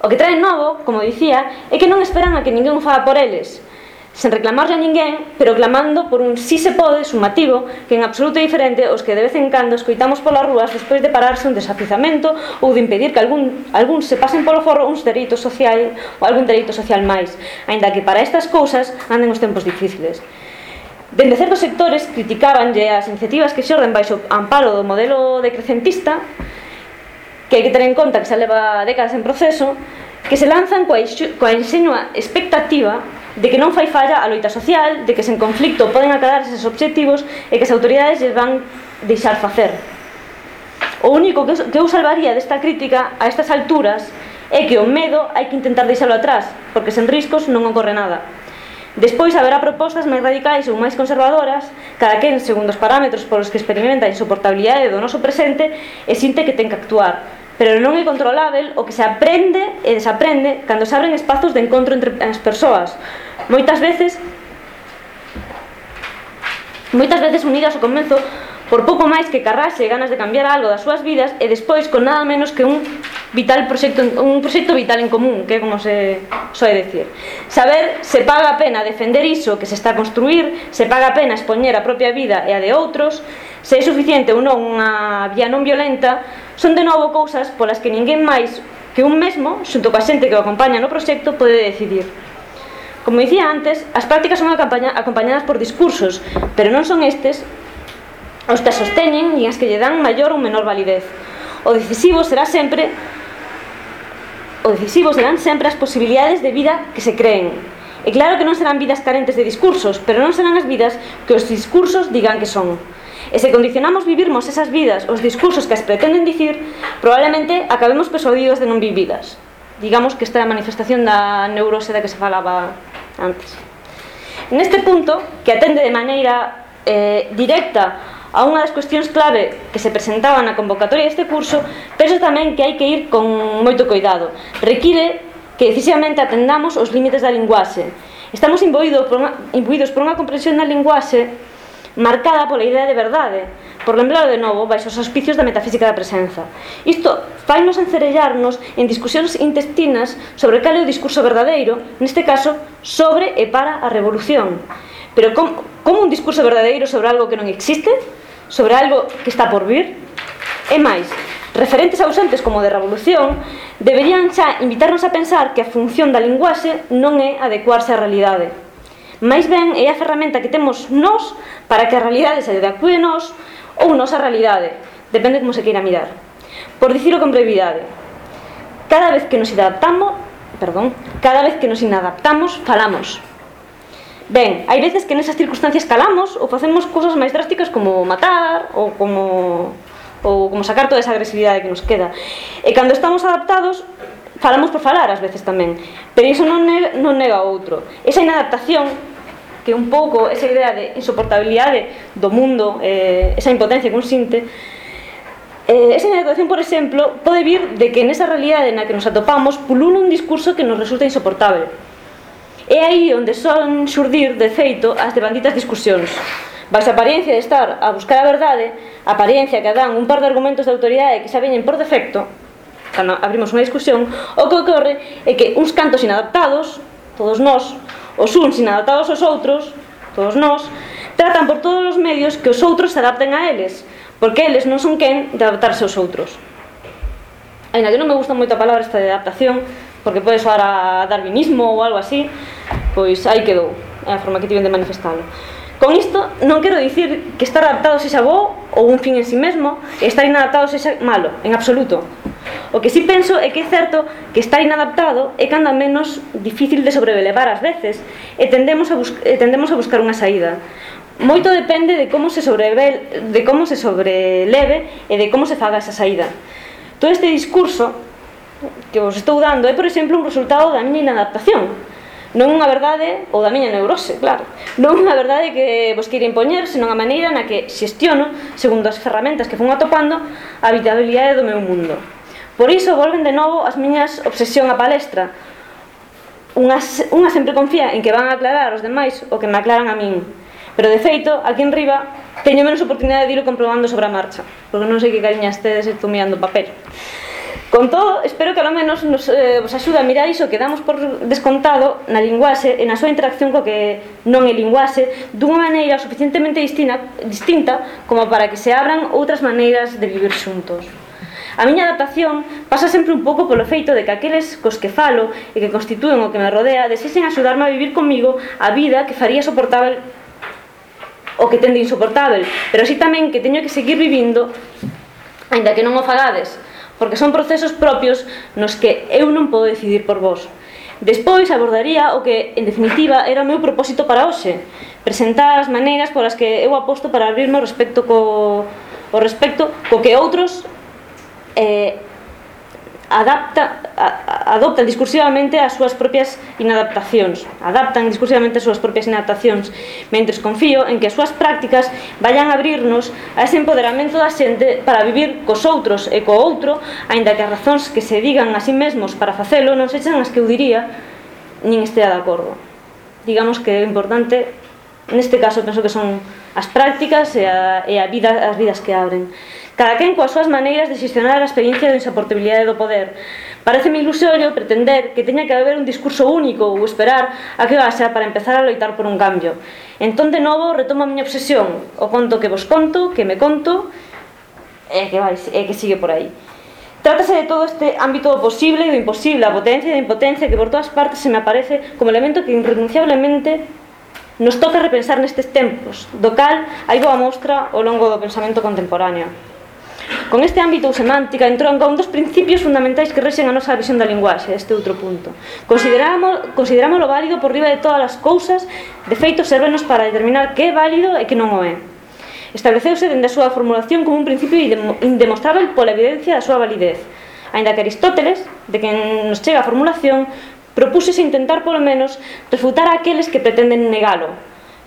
O que traen novo, como dicía, é que non esperan a que ninguén faga por eles, sen reclamarle a ninguén, pero clamando por un si se pode sumativo que en absoluto é diferente aos que de vez en cando escoitamos polas rúas despois de pararse un desafizamento ou de impedir que algún, algún se pasen polo forro uns dereitos social ou algún dereito social máis, aínda que para estas cousas anden os tempos difíciles. Dende certos sectores criticabanlle as iniciativas que xorden baixo amparo do modelo decrecentista que hai que ter en conta que xa leva décadas en proceso que se lanzan coa, coa enxenua expectativa de que non fai falla a loita social, de que sen conflicto poden acadar eses obxectivos e que as autoridades lles van deixar facer. O único que eu salvaría desta crítica a estas alturas é que o medo hai que intentar deixalo atrás, porque sen riscos non ocorre nada. Despois haberá propostas máis radicais ou máis conservadoras, cada quen segundo os parámetros polos que experimenta a insoportabilidade do noso presente e sinte que ten que actuar. Pero non é controlável o que se aprende e desaprende cando se abren espazos de encontro entre as persoas. Moitas veces moitas veces unidas ao comenzo por pouco máis que carrase e ganas de cambiar algo das súas vidas e despois con nada menos que un vital proxecto, un proxecto vital en común, que é como se soe decir. Saber se paga a pena defender iso que se está a construir, se paga a pena expoñer a propia vida e a de outros, se é suficiente ou non unha vía non violenta, son de novo cousas polas que ninguén máis que un mesmo, xunto coa xente que o acompaña no proxecto, pode decidir. Como dicía antes, as prácticas son acompañadas por discursos, pero non son estes os que sosteñen e as que lle dan maior ou menor validez. O decisivo será sempre O decisivo serán sempre as posibilidades de vida que se creen. E claro que non serán vidas carentes de discursos, pero non serán as vidas que os discursos digan que son. E se condicionamos vivirmos esas vidas, os discursos que as pretenden dicir, probablemente acabemos persuadidos de non vividas. Digamos que esta é a manifestación da neurose da que se falaba antes. Neste punto, que atende de maneira eh, directa a unha das cuestións clave que se presentaba na convocatoria deste curso, penso tamén que hai que ir con moito cuidado. Require que decisivamente atendamos os límites da linguaxe. Estamos imbuídos por unha, imbuídos por unha comprensión da linguaxe marcada pola idea de verdade, por lembralo de novo baixo os auspicios da metafísica da presenza. Isto fainos encerellarnos en discusións intestinas sobre cal é o discurso verdadeiro, neste caso, sobre e para a revolución. Pero como, como un discurso verdadeiro sobre algo que non existe? sobre algo que está por vir? E máis, referentes ausentes como de revolución deberían xa invitarnos a pensar que a función da linguaxe non é adecuarse á realidade. Mais ben é a ferramenta que temos nós para que a realidade se adecue nós ou nos a realidade, depende como se queira mirar. Por dicilo con brevidade, cada vez que nos adaptamos, perdón, cada vez que nos inadaptamos, falamos. Ben, hai veces que nesas circunstancias calamos ou facemos cousas máis drásticas como matar ou como ou como sacar toda esa agresividade que nos queda. E cando estamos adaptados, falamos por falar ás veces tamén, pero iso non, nega, non nega outro. Esa inadaptación que un pouco esa idea de insoportabilidade do mundo, eh, esa impotencia que un sinte, Eh, esa inadaptación, por exemplo, pode vir de que nesa realidade na que nos atopamos pulula un discurso que nos resulta insoportable É aí onde son xurdir, de feito, as devanditas discusións. Baixo a apariencia de estar a buscar a verdade, a apariencia que dan un par de argumentos de autoridade que xa veñen por defecto, cando abrimos unha discusión, o que ocorre é que uns cantos inadaptados, todos nós, os uns inadaptados aos outros, todos nós, tratan por todos os medios que os outros se adapten a eles, porque eles non son quen de adaptarse aos outros. Ainda que non me gusta moito a palabra esta de adaptación, porque pode soar a darwinismo ou algo así, pois aí quedou a forma que tiven de manifestalo. Con isto non quero dicir que estar adaptado sexa bo ou un fin en si sí mesmo, e estar inadaptado sexa malo, en absoluto. O que si sí penso é que é certo que estar inadaptado é canda menos difícil de sobrevelevar ás veces e tendemos a, e tendemos a buscar unha saída. Moito depende de como se sobrevel de como se sobreleve e de como se faga esa saída. Todo este discurso que vos estou dando é, por exemplo, un resultado da miña inadaptación. Non unha verdade ou da miña neurose, claro. Non unha verdade que vos queira impoñer senón a maneira na que xestiono segundo as ferramentas que fun atopando a habitabilidade do meu mundo. Por iso volven de novo as miñas obsesión a palestra. Unha, unha sempre confía en que van a aclarar os demais o que me aclaran a min. Pero de feito, aquí en riba teño menos oportunidade de ir comprobando sobre a marcha porque non sei que cariñas estedes estou mirando papel. Con todo, espero que ao menos nos, eh, vos axuda a mirar iso que damos por descontado na linguaxe e na súa interacción co que non é linguaxe dunha maneira suficientemente distina, distinta como para que se abran outras maneiras de vivir xuntos. A miña adaptación pasa sempre un pouco polo feito de que aqueles cos que falo e que constitúen o que me rodea desexen axudarme a vivir comigo a vida que faría soportável o que tende insoportável, pero así tamén que teño que seguir vivindo aínda que non o fagades, porque son procesos propios nos que eu non podo decidir por vos. Despois abordaría o que, en definitiva, era o meu propósito para hoxe, presentar as maneiras polas que eu aposto para abrirme o respecto co, o respecto co que outros eh, adapta, a, adoptan discursivamente as súas propias inadaptacións, adaptan discursivamente as súas propias inadaptacións, mentres confío en que as súas prácticas vayan a abrirnos a ese empoderamento da xente para vivir cos outros e co outro, aínda que as razóns que se digan a sí mesmos para facelo non sexan as que eu diría, nin estea de acordo. Digamos que é importante Neste caso penso que son as prácticas e a, e a vida, as vidas que abren. Cada quen coas súas maneiras de xestionar a experiencia de insoportabilidade do poder. Pareceme ilusorio pretender que teña que haber un discurso único ou esperar a que vaya para empezar a loitar por un cambio. Entón, de novo, retomo a miña obsesión, o conto que vos conto, que me conto, e que, vai, e que sigue por aí. Trátase de todo este ámbito do posible e do imposible, a potencia e a impotencia que por todas partes se me aparece como elemento que irrenunciablemente Nos toca repensar nestes tempos, do cal hai boa mostra ao longo do pensamento contemporáneo. Con este ámbito semántica entronca un dos principios fundamentais que rexen a nosa visión da linguaxe, este outro punto. Consideramos, lo válido por riba de todas as cousas, de feito servenos para determinar que é válido e que non o é. Estableceuse dende a súa formulación como un principio indemostrável pola evidencia da súa validez, aínda que Aristóteles, de quen nos chega a formulación, Propúxese intentar polo menos refutar a aqueles que pretenden negalo,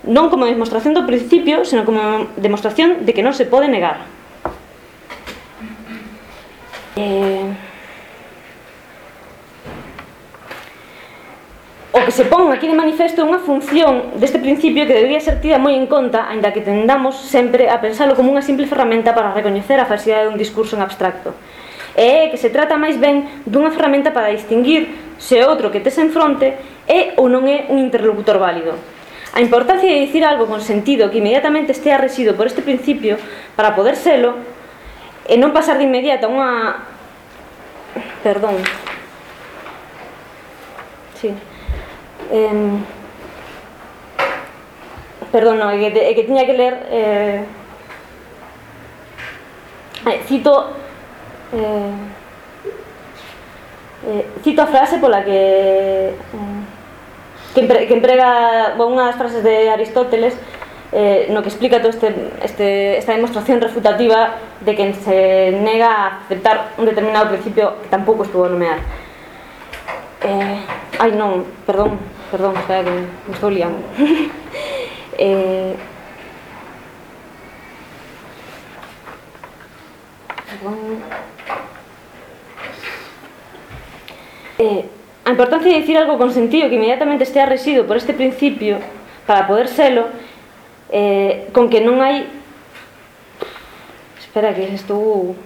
non como demostración do principio, senón como demostración de que non se pode negar. Eh... O que se pon aquí de manifesto é unha función deste principio que debería ser tida moi en conta, aínda que tendamos sempre a pensalo como unha simple ferramenta para recoñecer a falsidade dun discurso en abstracto. E é que se trata máis ben dunha ferramenta para distinguir se outro que tes en fronte é ou non é un interlocutor válido. A importancia de dicir algo con sentido que inmediatamente estea resido por este principio para poder selo e non pasar de inmediato a unha... Perdón. Sí. Eh... Perdón, no, é que, é que tiña que ler... Eh... eh cito... Eh eh, cito a frase pola que eh, que, empre, que emprega bon, unhas frases de Aristóteles eh, no que explica todo este, este, esta demostración refutativa de quen se nega a aceptar un determinado principio que tampouco estuvo a nomear. Eh, ai non, perdón perdón, espera que me estou liando. Eh, perdón. Eh, a importancia de dicir algo con sentido que inmediatamente estea resido por este principio para poder selo eh, con que non hai espera que estou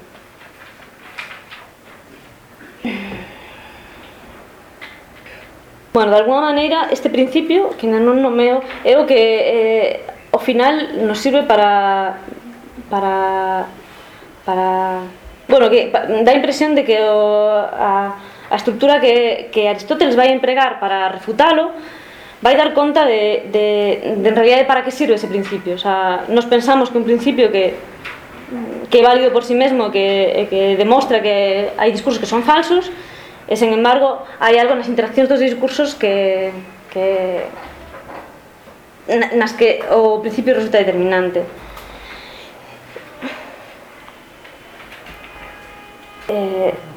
Bueno, de alguma maneira, este principio, que non nomeo, é o que eh, ao final nos sirve para para para bueno, que pa, dá impresión de que o, a a estructura que, que Aristóteles vai empregar para refutalo vai dar conta de, de, de en realidad de para que sirve ese principio. O sea, nos pensamos que un principio que que é válido por si sí mesmo que, que demostra que hai discursos que son falsos e sen embargo hai algo nas interaccións dos discursos que, que nas que o principio resulta determinante. Eh,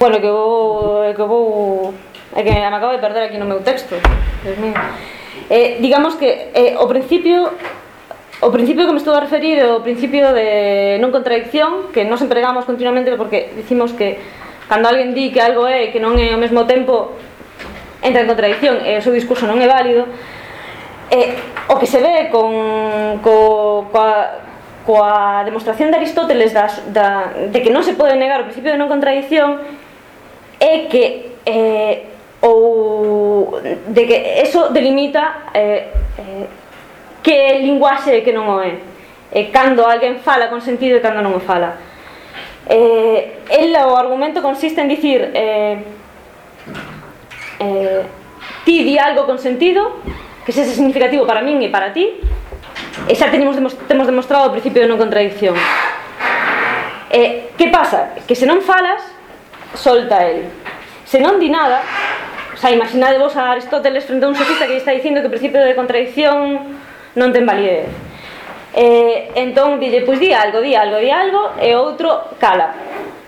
Bueno, que vou, que vou é que me acabo de perder aquí no meu texto. Dios mío. Eh, digamos que eh, o principio O principio que me estou a referir é o principio de non contradicción que nos empregamos continuamente porque dicimos que cando alguén di que algo é e que non é ao mesmo tempo entra en contradicción e o seu discurso non é válido eh, o que se ve con, co, coa, coa demostración de Aristóteles da, da, de que non se pode negar o principio de non contradicción é que eh, ou de que eso delimita eh, eh, que é linguaxe e que non o é. E cando alguén fala con sentido e cando non o fala. Eh, el, o argumento consiste en dicir eh, eh, ti di algo con sentido que se significativo para min e para ti e xa tenemos, temos demostrado ao principio de non contradicción. Eh, que pasa? que se non falas solta el se non di nada xa imaginade vos a Aristóteles frente a un sofista que está dicindo que o principio de contradicción non ten validez. Eh, entón dille, pois di algo, di algo, di algo e outro cala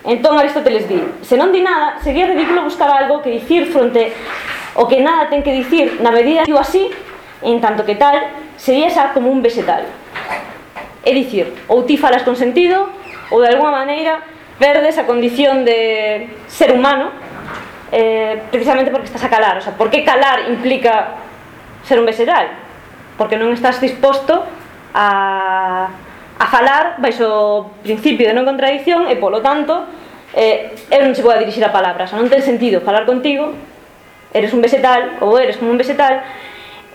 entón Aristóteles di se non di nada, sería ridículo buscar algo que dicir fronte o que nada ten que dicir na medida que o así en tanto que tal, sería xa como un vegetal é dicir, ou ti falas con sentido ou de alguma maneira perdes a condición de ser humano eh, precisamente porque estás a calar. O sea, por que calar implica ser un veseral? Porque non estás disposto a, a falar baixo o principio de non contradicción e, polo tanto, eh, eu non se pode dirixir a palabra. O non ten sentido falar contigo, eres un vegetal ou eres como un vegetal,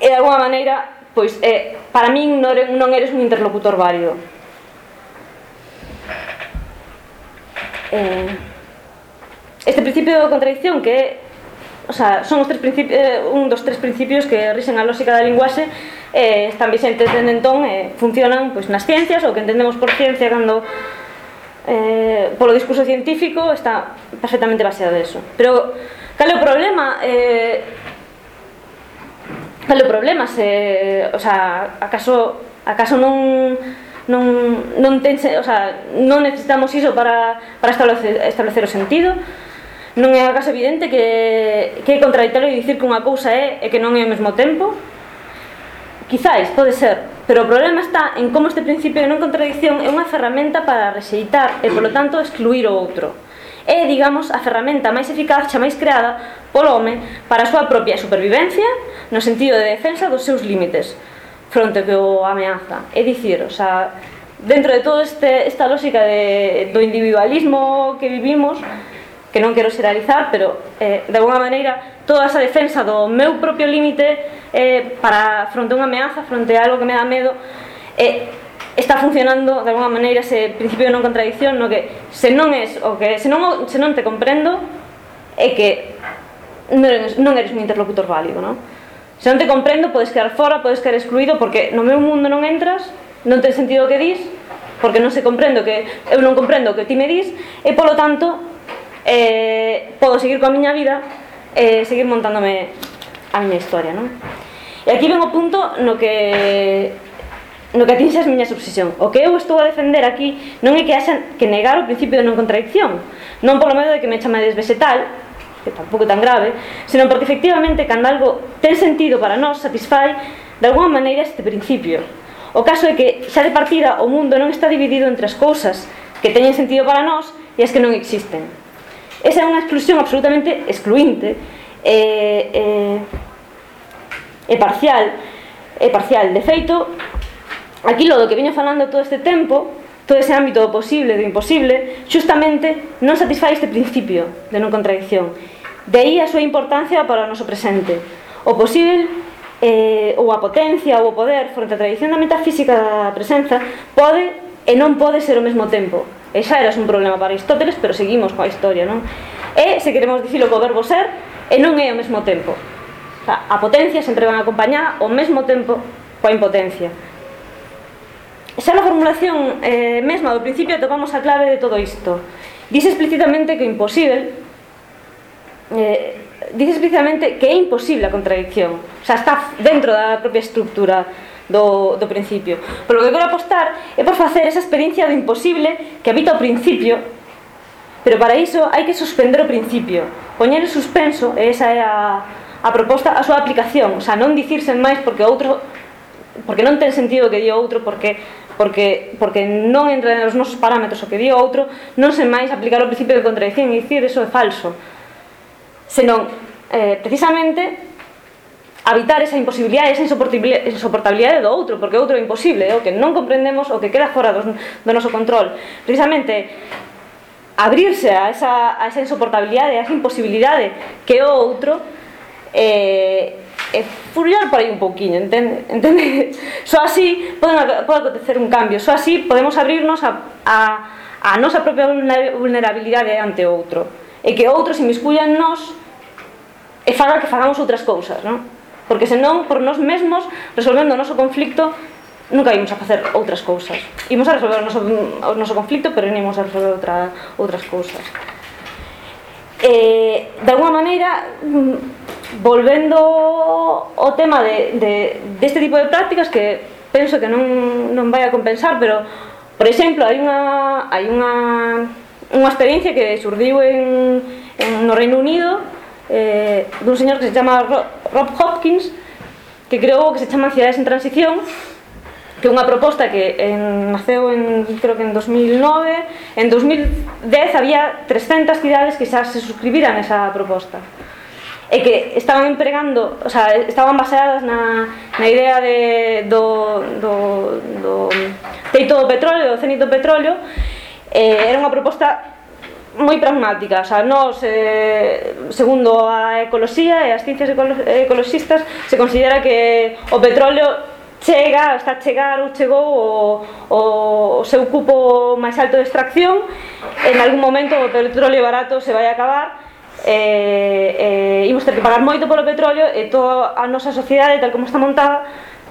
e de alguma maneira, pois, eh, para min non eres un interlocutor válido eh, este principio de contradicción que o sea, son os tres eh, un dos tres principios que rixen a lógica da linguaxe eh, están vixentes dende entón eh, funcionan pois, nas ciencias o que entendemos por ciencia cando eh, polo discurso científico está perfectamente baseado eso. Pero cal é o problema eh, cal é o problema se, o sea, acaso acaso non non, non ten, o sea, non necesitamos iso para, para establecer, establecer o sentido. Non é acaso evidente que, que é contradictorio dicir que unha cousa é e que non é ao mesmo tempo. Quizáis, pode ser pero o problema está en como este principio de non contradicción é unha ferramenta para rexeitar e polo tanto excluir o outro. É, digamos, a ferramenta máis eficaz xa máis creada polo home para a súa propia supervivencia no sentido de defensa dos seus límites fronte que o ameaza. É dicir, o sea, dentro de todo este, esta lógica de, do individualismo que vivimos, que non quero xeralizar, pero eh, de alguna maneira toda esa defensa do meu propio límite eh, para fronte a unha ameaza, fronte a algo que me dá medo, eh, está funcionando de alguna maneira ese principio de non contradicción no que se non es o que se non, se non te comprendo é que non eres, non eres un interlocutor válido, non? Se non te comprendo, podes quedar fora, podes quedar excluído, porque no meu mundo non entras, non ten sentido o que dis, porque non se comprendo que eu non comprendo o que ti me dis, e polo tanto eh, podo seguir coa miña vida e eh, seguir montándome a miña historia, non? E aquí ven o punto no que no que atinxe as miñas obsesión. O que eu estou a defender aquí non é que haxa que negar o principio de non contradicción, non polo medo de que me chamades vegetal, que tampouco é tan grave, senón porque efectivamente cando algo ten sentido para nós, satisfai de alguma maneira este principio. O caso é que xa de partida o mundo non está dividido entre as cousas que teñen sentido para nós e as que non existen. Esa é unha exclusión absolutamente excluinte e, e, e parcial é parcial. De feito, aquilo do que viño falando todo este tempo todo ese ámbito do posible, e do imposible, xustamente non satisfai este principio de non contradicción. De aí a súa importancia para o noso presente. O posible eh, ou a potencia ou o poder fronte á tradición da metafísica da presenza pode e non pode ser ao mesmo tempo. E xa eras un problema para Aristóteles, pero seguimos coa historia, non? E, se queremos dicilo co verbo ser, e non é ao mesmo tempo. O sea, a potencia sempre van acompañada ao mesmo tempo coa impotencia. Xa na formulación eh, mesma do principio topamos a clave de todo isto. Dice explícitamente que o imposible eh, dice explicitamente que é imposible a contradicción. O sea, está dentro da propia estructura do, do principio. Polo que quero apostar é por facer esa experiencia do imposible que habita o principio pero para iso hai que suspender o principio poñer en suspenso e esa é a, a proposta a súa aplicación. O sea, non dicirse máis porque outro porque non ten sentido que di outro porque porque porque non entra nos nosos parámetros o que di outro non se máis aplicar o principio de contradicción e dicir eso é falso senón eh, precisamente habitar esa imposibilidade, esa insoportabilidade do outro, porque o outro é imposible, é o que non comprendemos, o que queda fora do, do noso control. Precisamente, abrirse a esa, a esa insoportabilidade, a esa imposibilidade que é o outro, eh, e furiar por aí un pouquiño, entende? entende? Só así pode, pode acontecer un cambio, só así podemos abrirnos a, a, a nosa propia vulnerabilidade ante o outro e que outros inmiscuyan nos e faga que fagamos outras cousas, non? Porque senón, por nós mesmos, resolvendo o noso conflicto, nunca imos a facer outras cousas. Imos a resolver o noso, o noso conflicto, pero non imos a resolver outra, outras cousas. E, de alguma maneira, volvendo ao tema de, de, deste tipo de prácticas que penso que non, non vai a compensar, pero, por exemplo, hai unha, hai unha unha experiencia que surdiu en, en no Reino Unido eh, dun señor que se chama Rob Hopkins que creou o que se chama Cidades en Transición que é unha proposta que en, naceu en, creo que en 2009 en 2010 había 300 cidades que xa se suscribiran esa proposta. E que estaban empregando, o sea, estaban baseadas na, na idea de, do, do, do teito do petróleo, do cenito do petróleo, Eh, era unha proposta moi pragmática, xa nos eh, segundo a ecoloxía e as ciencias ecolo ecoloxistas se considera que o petróleo chega, está a chegar ou chegou o, o seu cupo máis alto de extracción en algún momento o petróleo barato se vai acabar e, eh, imos ter que pagar moito polo petróleo e toda a nosa sociedade tal como está montada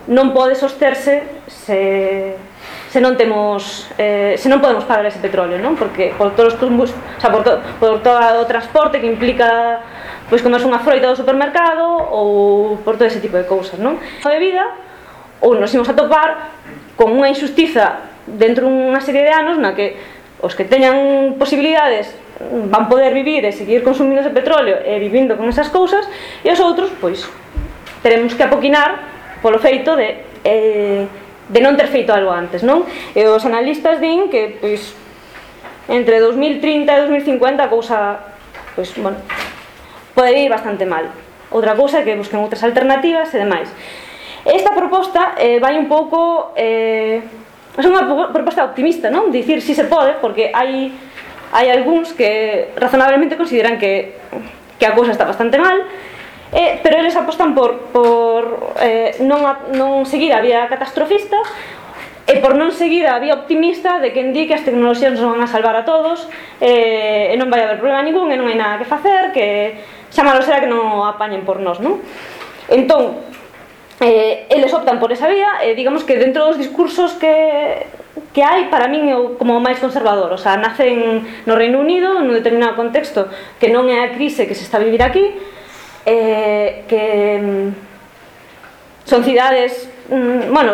non pode sosterse se se non temos eh, se non podemos pagar ese petróleo, non? Porque por todos os tumbos, o sea, por, to, por todo o transporte que implica pois comer unha froita do supermercado ou por todo ese tipo de cousas, non? De vida ou nos imos a topar con unha injustiza dentro dunha serie de anos na que os que teñan posibilidades van poder vivir e seguir consumindo ese petróleo e vivindo con esas cousas e os outros, pois, teremos que apoquinar polo feito de eh, de non ter feito algo antes, non? E os analistas din que pois entre 2030 e 2050 a cousa pois, bueno, pode ir bastante mal. Outra cousa é que busquen outras alternativas e demais. Esta proposta eh, vai un pouco eh, é unha proposta optimista, non? Dicir si se pode, porque hai hai algúns que razonablemente consideran que que a cousa está bastante mal, Eh, pero eles apostan por, por eh, non, a, non seguir a vía catastrofista e por non seguir a vía optimista de quen di que as tecnoloxías nos van a salvar a todos eh, e non vai haber problema ningún e non hai nada que facer que xa malo será que non apañen por nós non? entón eh, eles optan por esa vía e digamos que dentro dos discursos que que hai para min é como o máis conservador, o sea, nacen no Reino Unido nun determinado contexto que non é a crise que se está a vivir aquí, eh, que mm, son cidades mm, bueno,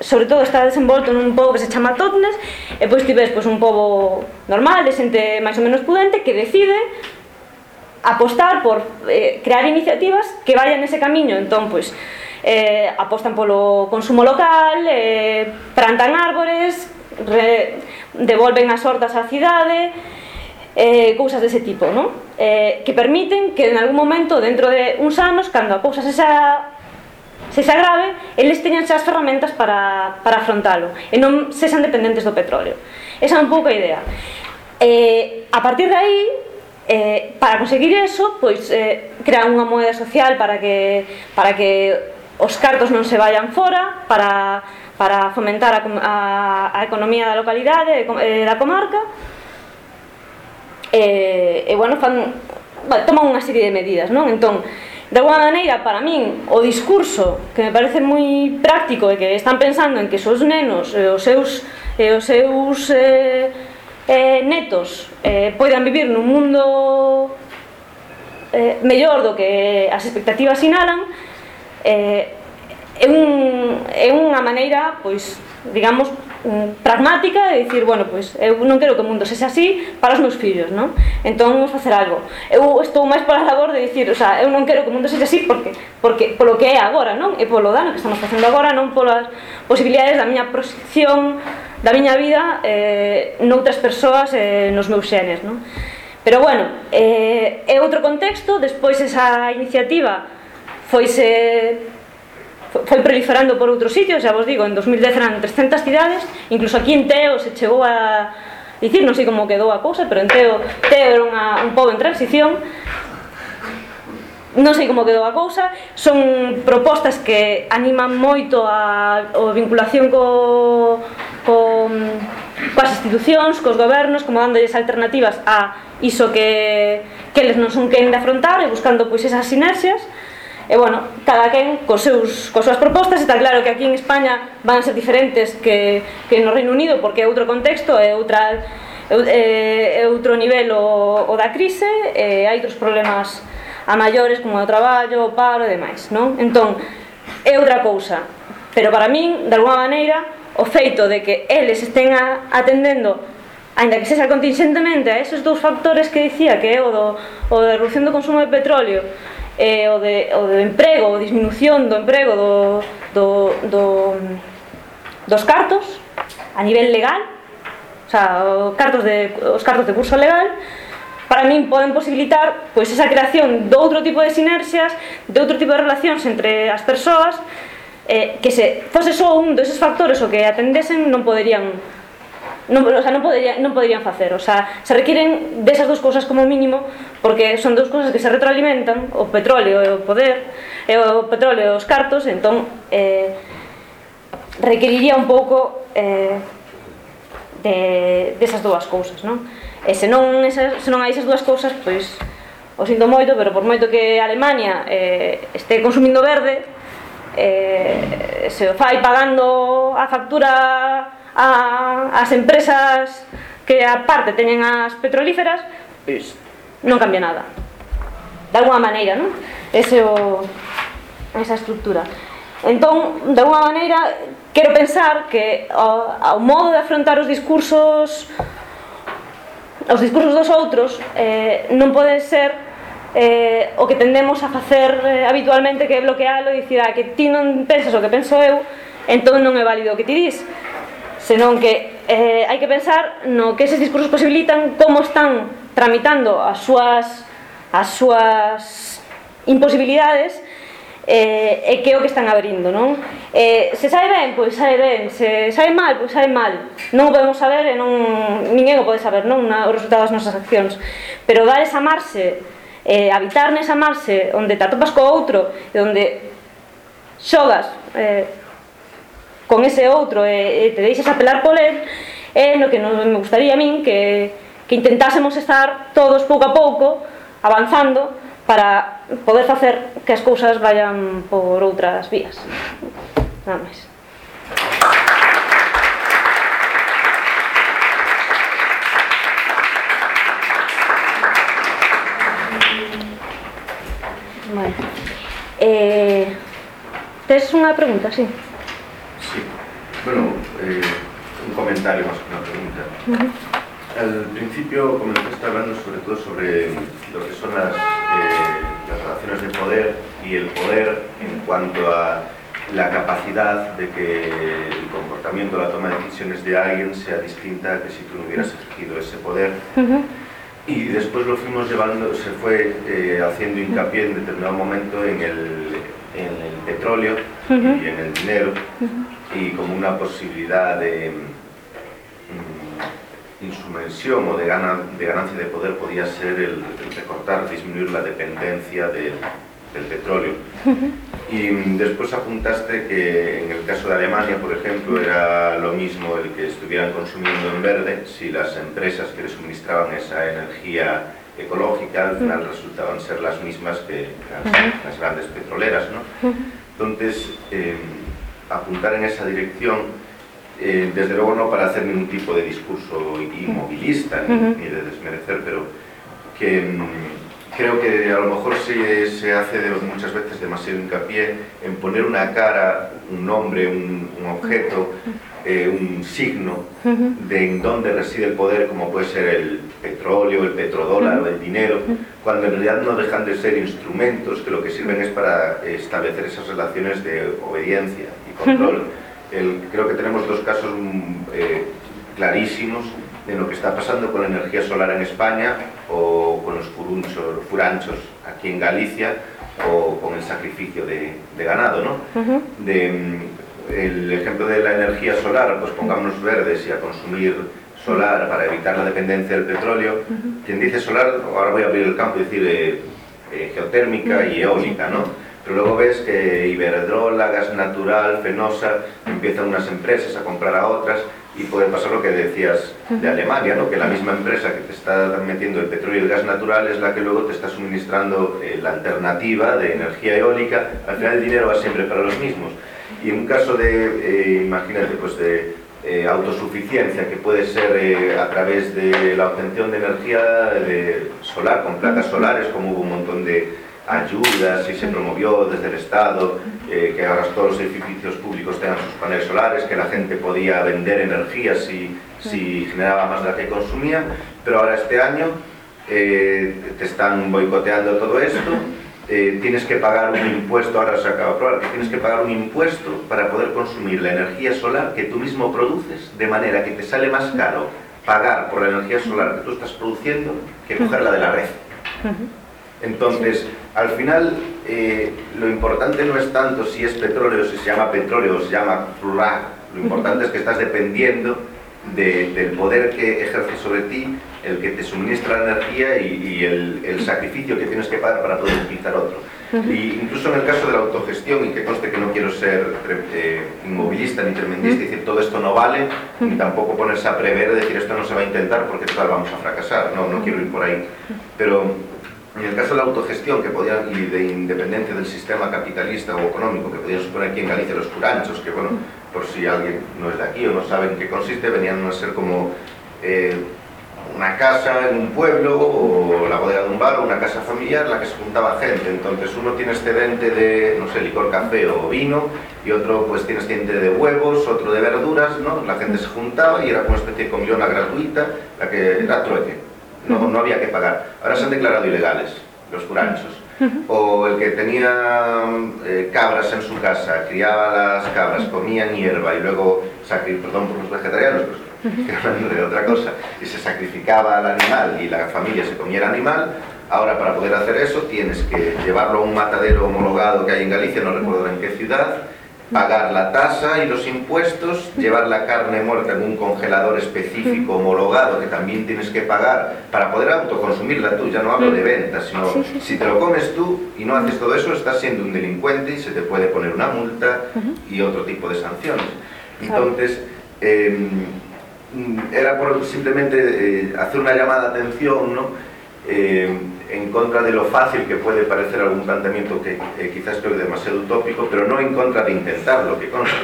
sobre todo está desenvolto nun pobo que se chama Totnes e pois ti ves pois, un pobo normal de xente máis ou menos pudente que decide apostar por eh, crear iniciativas que vayan nese camiño. Entón pois eh, apostan polo consumo local eh, plantan árbores re, devolven as hortas á cidade eh, cousas dese tipo, non? Eh, que permiten que en algún momento, dentro de uns anos, cando a cousa se xa se xa grave, eles teñan xa as ferramentas para, para afrontalo e non sexan dependentes do petróleo. Esa é un pouco a idea. Eh, a partir de aí, eh, para conseguir eso, pois eh, crear unha moeda social para que, para que os cartos non se vayan fora, para, para fomentar a, a, a economía da localidade, e da comarca, e, e bueno, fan, bueno, toman unha serie de medidas, non? Entón, de alguma maneira, para min, o discurso que me parece moi práctico e que están pensando en que os nenos e os seus, e os seus eh, eh, netos eh, poidan vivir nun mundo eh, mellor do que as expectativas sinalan eh, é, un, é unha maneira pois digamos Mm, pragmática de dicir, bueno, pois eu non quero que o mundo sexa así para os meus fillos, non? Entón vamos facer algo. Eu estou máis pola labor de dicir, o sea, eu non quero que o mundo sexa así porque porque polo que é agora, non? E polo dano que estamos facendo agora, non polas posibilidades da miña proxección da miña vida eh, noutras persoas eh, nos meus xenes, non? Pero bueno, eh, é outro contexto, despois esa iniciativa foise foi proliferando por outros sitios, xa vos digo, en 2010 eran 300 cidades, incluso aquí en Teo se chegou a dicir, non sei como quedou a cousa, pero en Teo, Teo era unha, un pobo en transición, non sei como quedou a cousa, son propostas que animan moito a, a vinculación co, co coas institucións, cos gobernos, como dándolles alternativas a iso que, que eles non son quen de afrontar e buscando pois esas sinerxias, E, bueno, cada quen cos seus, cos súas propostas está claro que aquí en España van a ser diferentes que, que no Reino Unido porque é outro contexto, é outra é outro nivel o, o da crise e hai outros problemas a maiores como o traballo, o paro e demais non? entón, é outra cousa pero para min, de alguma maneira o feito de que eles estén a, atendendo ainda que sexa contingentemente a esos dous factores que dicía que é o, do, o da reducción do consumo de petróleo eh, o, de, o de emprego, o disminución do emprego do, do, do, dos cartos a nivel legal, o sea, os cartos de, os cartos de curso legal, para min poden posibilitar pois esa creación de outro tipo de sinerxias, de outro tipo de relacións entre as persoas, eh, que se fose só un deses factores o que atendesen non poderían non, o sea, non, poderían, non poderían facer o sea, se requiren desas dúas cousas como mínimo porque son dúas cousas que se retroalimentan o petróleo e o poder e o petróleo e os cartos entón eh, requeriría un pouco eh, de, desas dúas cousas non? e se non, esas, se non hai esas dúas cousas pois o sinto moito pero por moito que Alemania eh, este consumindo verde eh, se o fai pagando a factura a, as empresas que aparte teñen as petrolíferas, pois non cambia nada. De alguma maneira, non? Ese o, esa estructura. Entón, de alguma maneira, quero pensar que o, o modo de afrontar os discursos os discursos dos outros eh, non pode ser eh, o que tendemos a facer eh, habitualmente que é bloquealo e dicir ah, que ti non pensas o que penso eu entón non é válido o que ti dis senón que eh, hai que pensar no que eses discursos posibilitan como están tramitando as súas as súas imposibilidades eh, e que é o que están abrindo, non? Eh, se sai ben, pois sai ben, se sai mal, pois sai mal. Non o podemos saber e non ninguén o pode saber, non, Na, o resultado das nosas accións. Pero dar esa marxe, eh, habitar nesa marxe onde te atopas co outro e onde xogas eh, con ese outro e, e te deixas apelar por él é no que nos, me gustaría a min que, que intentásemos estar todos pouco a pouco avanzando para poder facer que as cousas vayan por outras vías nada máis Bueno. Eh, tes unha pregunta, sí. Bueno, eh, un comentario más que una pregunta. Al principio comenzaste hablando sobre todo sobre lo que son las, eh, las relaciones de poder y el poder en cuanto a la capacidad de que el comportamiento, la toma de decisiones de alguien sea distinta que si tú no hubieras ejercido ese poder. Uh -huh. Y después lo fuimos llevando, se fue eh, haciendo hincapié en determinado momento en el, en el petróleo uh -huh. y en el dinero. Uh -huh y como una posibilidad de mm, insumensión o de, gana, de, ganancia de poder podía ser el, el recortar, disminuir la dependencia de, del petróleo. Y mm, después apuntaste que en el caso de Alemania, por ejemplo, era lo mismo el que estuvieran consumiendo en verde si las empresas que le suministraban esa energía ecológica al final resultaban ser las mismas que las, las grandes petroleras. ¿no? Entonces, eh, apuntar en esa dirección, eh, desde luego no para hacer ningún tipo de discurso inmovilista ni, ni de desmerecer, pero que mm, creo que a lo mejor se, se hace de, muchas veces demasiado hincapié en poner una cara, un nombre, un, un objeto, eh, un signo de en dónde reside el poder, como puede ser el petróleo, el petrodólar o el dinero, cuando en realidad no dejan de ser instrumentos que lo que sirven es para establecer esas relaciones de obediencia control. El, creo que tenemos dos casos mm, eh, clarísimos de lo que está pasando con la energía solar en España o con los furunchos, furanchos aquí en Galicia, o con el sacrificio de, de ganado, ¿no? Uh -huh. De, el ejemplo de la energía solar, pues pongámonos verdes y a consumir solar para evitar la dependencia del petróleo. Quien dice solar, ahora voy a abrir el campo y decir eh, eh, geotérmica y eólica, ¿no? Pero luego ves que Iberdrola, Gas Natural, Fenosa, empiezan unas empresas a comprar a otras y puede pasar lo que decías de Alemania, ¿no? que la misma empresa que te está metiendo el petróleo y el gas natural es la que luego te está suministrando eh, la alternativa de energía eólica, al final el dinero va siempre para los mismos. Y en un caso de, eh, imagínate, pues de eh, autosuficiencia, que puede ser eh, a través de la obtención de energía de solar, con placas solares, como hubo un montón de ayudas y se promovió desde el Estado eh, que ahora todos los edificios públicos tengan sus paneles solares, que la gente podía vender energía si, si generaba más de la que consumía, pero ahora este año te están boicoteando todo esto, eh, tienes que pagar un impuesto, ahora se acaba de probar, que tienes que pagar un impuesto para poder consumir la energía solar que tú mismo produces, de manera que te sale más caro pagar por la energía solar que tú estás produciendo que cogerla de la red. Entonces, al final, eh, lo importante no es tanto si es petróleo, si se llama petróleo o se llama plural. Lo importante es que estás dependiendo de, del poder que ejerce sobre ti el que te suministra energía y, y el, el, sacrificio que tienes que pagar para poder utilizar otro. Y incluso en el caso de la autogestión, y que conste que no quiero ser eh, inmovilista ni tremendista y decir todo esto no vale, ni tampoco ponerse a prever, decir esto no se va a intentar porque total vamos a fracasar. No, no quiero ir por ahí. Pero en el caso de la autogestión que podía, y de independencia del sistema capitalista o económico que podían suponer aquí en Galicia los curanchos, que bueno, por si alguien no es de aquí o no sabe en qué consiste, venían a ser como eh, una casa en un pueblo o la bodega de un bar o una casa familiar en la que se juntaba gente. Entonces uno tiene excedente de, no sé, licor, café o vino y otro pues tiene excedente de huevos, otro de verduras, ¿no? La gente se juntaba y era como una especie de comilona gratuita, la que era trueque no, no había que pagar. Ahora se han declarado ilegales los curanchos. O el que tenía eh, cabras en su casa, criaba las cabras, comían hierba y luego, perdón por los vegetarianos, pues, que hablando de otra cosa, y se sacrificaba al animal y la familia se comía el animal, ahora para poder hacer eso tienes que llevarlo a un matadero homologado que hay en Galicia, no recuerdo en qué ciudad, pagar la tasa y los impuestos, llevar la carne muerta en un congelador específico homologado que también tienes que pagar para poder autoconsumirla tú, ya no hablo de ventas, sino si te lo comes tú y no haces todo eso, estás siendo un delincuente y se te puede poner una multa y otro tipo de sanciones. Entonces, eh, era por simplemente eh, hacer una llamada de atención, ¿no? Eh, en contra de lo fácil que puede parecer algún planteamiento que eh, quizás creo demasiado utópico, pero no en contra de intentarlo, que conste,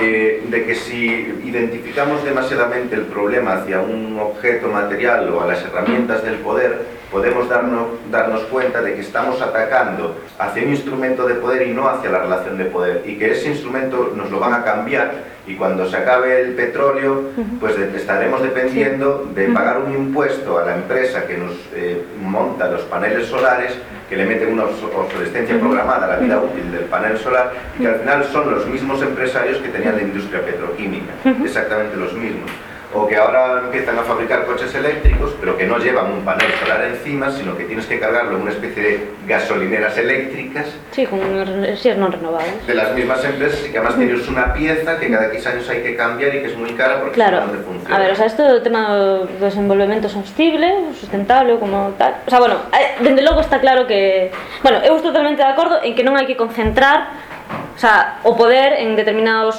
eh, de que si identificamos demasiadamente el problema hacia un objeto material o a las herramientas del poder, podemos darnos, darnos cuenta de que estamos atacando hacia un instrumento de poder y no hacia la relación de poder, y que ese instrumento nos lo van a cambiar y cuando se acabe el petróleo, pues estaremos dependiendo de pagar un impuesto a la empresa que nos eh, monta los paneles solares, que le mete una obsolescencia programada a la vida útil del panel solar y que al final son los mismos empresarios que tenían la industria petroquímica, exactamente los mismos o que ahora empiezan a fabricar coches eléctricos, pero que no llevan un panel solar encima, sino que tienes que cargarlo en una especie de gasolineras eléctricas. Sí, con energías no renovables. De las mismas empresas y que además tienes una pieza que cada X años hay que cambiar y que es muy cara porque claro. no funciona. A ver, o sea, esto do tema do desenvolvemento sostible, sustentable, como tal. O sea, bueno, dende logo está claro que... Bueno, eu estou totalmente de acordo en que non hai que concentrar o sea, o poder en determinados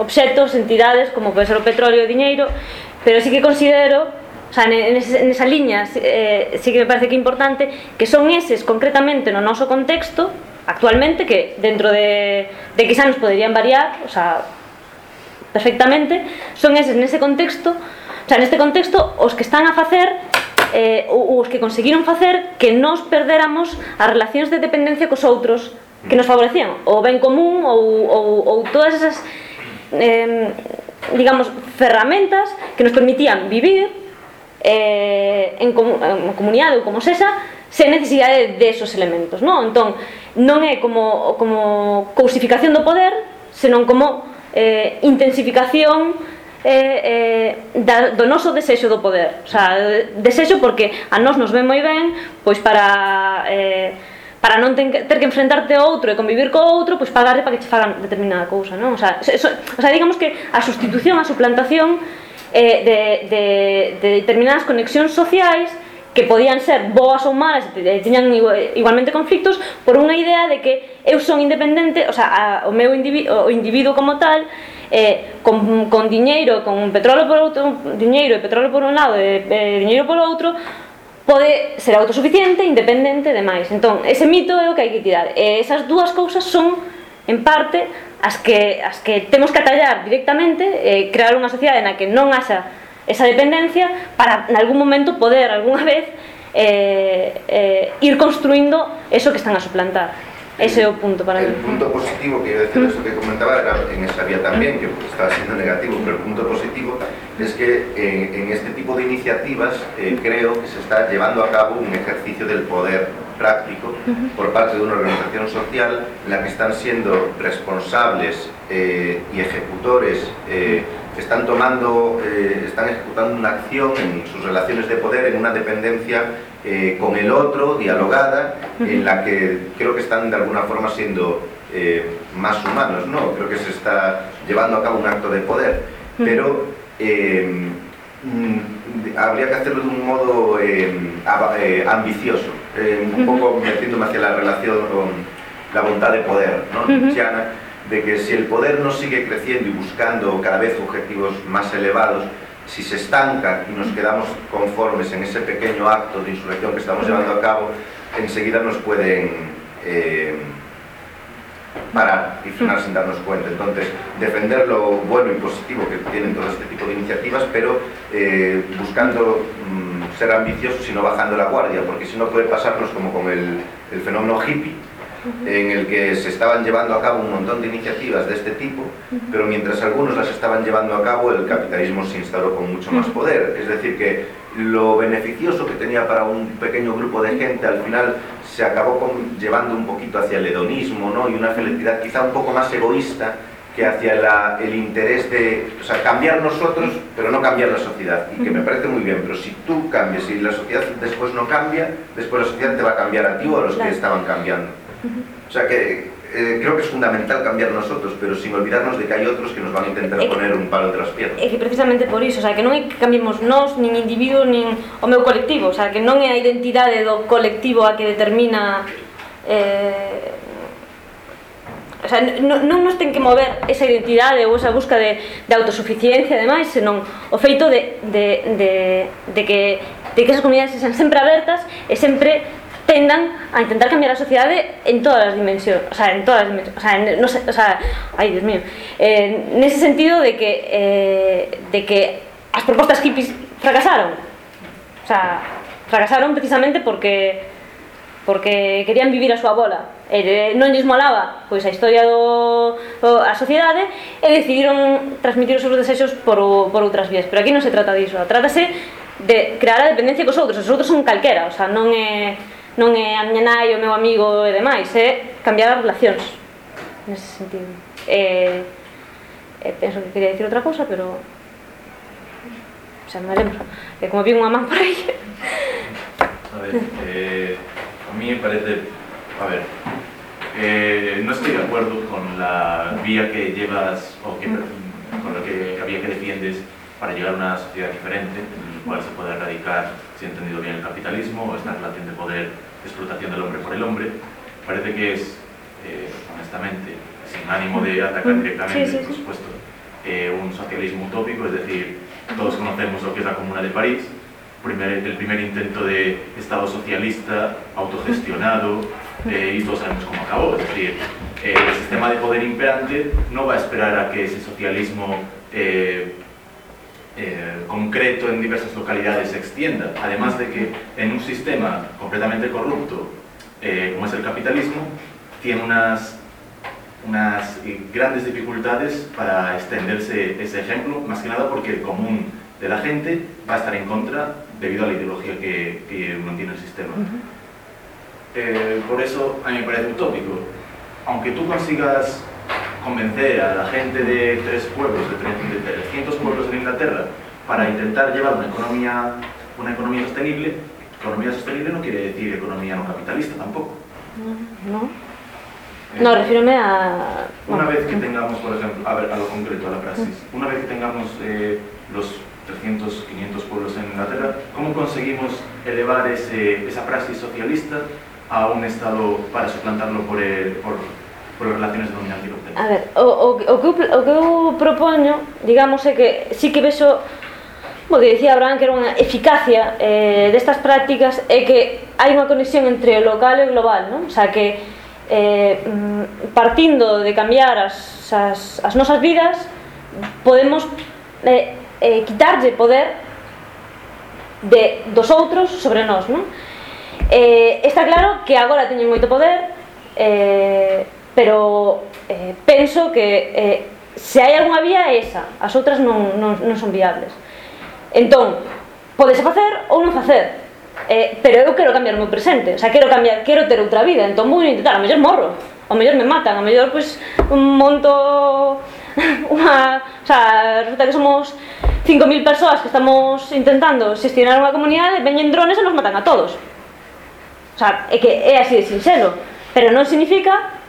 obxetos, entidades, como pode ser o petróleo e o diñeiro, pero sí que considero O sea, nesa, nesa liña eh, sí que me parece que é importante que son eses concretamente no noso contexto actualmente que dentro de, de quizá nos poderían variar o sea, perfectamente son eses nese contexto o sea, neste contexto os que están a facer eh, os que conseguiron facer que nos perdéramos as relacións de dependencia cos outros que nos favorecían o ben común ou, ou, ou todas esas eh, digamos, ferramentas que nos permitían vivir eh, en, comu en comunidade ou como sexa sen necesidade desos elementos non? entón, non é como, como cousificación do poder senón como eh, intensificación eh, eh, da, do noso desexo do poder o sea, desexo porque a nós nos ven moi ben pois para eh, para non ten, ter que enfrentarte ao outro e convivir co outro, pois pagarle para que che fagan determinada cousa, non? O sea, so, o sea digamos que a sustitución, a suplantación eh, de, de, de determinadas conexións sociais que podían ser boas ou malas e tiñan igualmente conflictos por unha idea de que eu son independente o sea, a, o meu individuo, o individuo como tal eh, con, con diñeiro, con petróleo por outro, diñeiro e petróleo por un lado e, e diñeiro por outro pode ser autosuficiente, independente e demais. Entón, ese mito é o que hai que tirar. E esas dúas cousas son, en parte, as que, as que temos que atallar directamente, e crear unha sociedade na que non haxa esa dependencia para, en algún momento, poder, algunha vez, eh, eh, ir construindo eso que están a suplantar. Ese o punto para el mí. El punto positivo que iba a decir, eso que comentaba, era en esa vía también, que estaba siendo negativo, pero el punto positivo es que en, en este tipo de iniciativas eh, creo que se está llevando a cabo un ejercicio del poder práctico por parte de una organización social en la que están siendo responsables eh, y ejecutores eh, están tomando, eh, están ejecutando una acción en sus relaciones de poder en una dependencia eh, con el otro, dialogada, en la que creo que están de alguna forma siendo eh, más humanos, ¿no? Creo que se está llevando a cabo un acto de poder, pero eh, mm, habría que hacerlo de un modo ambicioso, un poco metiéndome hacia la relación con la voluntad de poder, ¿no? de que si el poder no sigue creciendo y buscando cada vez objetivos más elevados, si se estanca y nos quedamos conformes en ese pequeño acto de insurrección que estamos llevando a cabo, enseguida nos pueden eh, parar y frenar sin darnos cuenta. Entonces, defender lo bueno y positivo que tienen todo este tipo de iniciativas, pero eh, buscando mm, ser ambiciosos y no bajando la guardia, porque si no puede pasarnos como con el, el fenómeno hippie, en el que se estaban llevando a cabo un montón de iniciativas de este tipo, pero mientras algunos las estaban llevando a cabo, el capitalismo se instaló con mucho más poder. Es decir, que lo beneficioso que tenía para un pequeño grupo de gente al final se acabó con, llevando un poquito hacia el hedonismo ¿no? y una felicidad quizá un poco más egoísta que hacia la, el interés de o sea, cambiar nosotros, pero no cambiar la sociedad. Y que me parece muy bien, pero si tú cambias y la sociedad después no cambia, después la sociedad te va a cambiar a ti o a los que estaban cambiando. O sea que eh, creo que es fundamental cambiar nosotros, pero sin olvidarnos de que hai outros que nos van a intentar poner un palo entre as piernas. É que precisamente por iso, o sea, que non é que cambiemos nós, nin individuo, nin o meu colectivo, o sea, que non é a identidade do colectivo a que determina eh, O sea, non, non nos ten que mover esa identidade ou esa busca de, de autosuficiencia ademais, senón o feito de, de, de, de, que, de que esas comunidades sean sempre abertas e sempre tendan a intentar cambiar a sociedade en todas as dimensións, o sea, en todas as dimensións, o sea, en, no sé, o sea, ai, Dios mío. Eh, nese sentido de que eh, de que as propostas hippies fracasaron. O sea, fracasaron precisamente porque porque querían vivir a súa bola e non lles molaba pois a historia do, do a sociedade e decidiron transmitir os seus desexos por, por outras vías pero aquí non se trata diso, trátase de crear a dependencia cos outros os outros son calquera, o sea, non é non é a miña nai, o meu amigo e demais, é cambiar as relacións nese sentido. E, e penso que quería dicir outra cousa, pero xa me lembro. É como vi unha man por aí. A ver, eh, a mí me parece, a ver, eh, no estoy de acuerdo con la vía que llevas o que, con la que, la vía que defiendes para llegar a una sociedad diferente, en la cual se pueda erradicar si he entendido bien el capitalismo, o esta relación de poder, explotación del hombre por el hombre, parece que es, eh, honestamente, sin ánimo de atacar directamente, sí, sí, sí. por supuesto, eh, un socialismo utópico, es decir, todos conocemos lo que es la Comuna de París, primer, el primer intento de Estado socialista, autogestionado, eh, y todos sabemos cómo acabó, es decir, el sistema de poder imperante no va a esperar a que ese socialismo eh, eh, concreto en diversas localidades se extienda, además de que en un sistema completamente corrupto eh, como es el capitalismo, tiene unas, unas grandes dificultades para extenderse ese ejemplo, más que nada porque el común de la gente va a estar en contra debido a la ideología que, que mantiene el sistema. Uh -huh. eh, por eso a mí me parece utópico. Aunque tú consigas convencer a la gente de tres pueblos, de 300 pueblos en Inglaterra, para intentar llevar una economía, una economía sostenible, economía sostenible no quiere decir economía no capitalista tampoco. No. No, refírome a... Una vez que tengamos, por ejemplo, a ver, a lo concreto, a la praxis, una vez que tengamos eh, los 300, 500 pueblos en Inglaterra, ¿cómo conseguimos elevar ese, esa praxis socialista a un Estado para suplantarlo por, el, por, por relaciones dominante e A ver, o, o, o, que eu, o que eu propoño, digamos, é que sí que vexo como que dicía Abraham, que era unha eficacia eh, destas prácticas é que hai unha conexión entre o local e o global, non? O sea, que eh, mm, partindo de cambiar as, as, as nosas vidas podemos eh, eh, quitarlle poder de, dos outros sobre nós, non? Eh, está claro que agora teñen moito poder eh, pero eh, penso que eh, se hai algunha vía é esa, as outras non, non, non son viables. Entón, podese facer ou non facer, eh, pero eu quero cambiar o meu presente, o sea, quero cambiar, quero ter outra vida, entón vou intentar, a mellor morro, a mellor me matan, a mellor pois pues, un monto unha, o sea, resulta que somos 5.000 persoas que estamos intentando xestionar unha comunidade, veñen drones e nos matan a todos. O sea, é que é así de sinxelo, pero non significa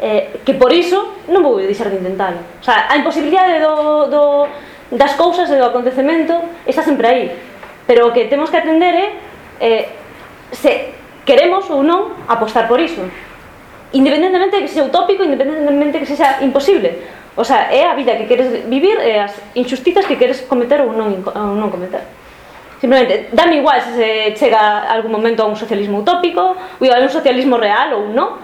eh, que por iso non vou deixar de intentalo. O sea, a imposibilidade do, do, das cousas e do acontecemento está sempre aí. Pero o que temos que aprender é eh, se queremos ou non apostar por iso. Independentemente que sexa utópico, independentemente que sexa imposible. O sea, é a vida que queres vivir e as injustizas que queres cometer ou non, ou non cometer. Simplemente, dame igual se chega algún momento a un socialismo utópico, ou a un socialismo real ou non,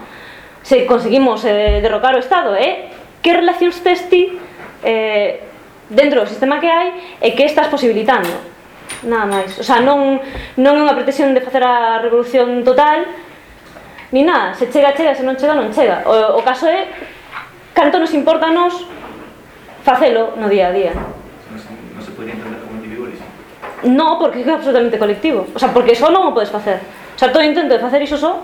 se conseguimos eh, derrocar o Estado é que relacións tes ti eh, dentro do sistema que hai e que estás posibilitando? Nada máis. O sea, non, non é unha pretensión de facer a revolución total ni nada, se chega, chega, se non chega, non chega. O, o caso é canto nos importa nos facelo no día a día. Non se, non se podría entender como individualismo. Non, porque é absolutamente colectivo. O sea, porque só non o podes facer. O sea, todo intento de facer iso só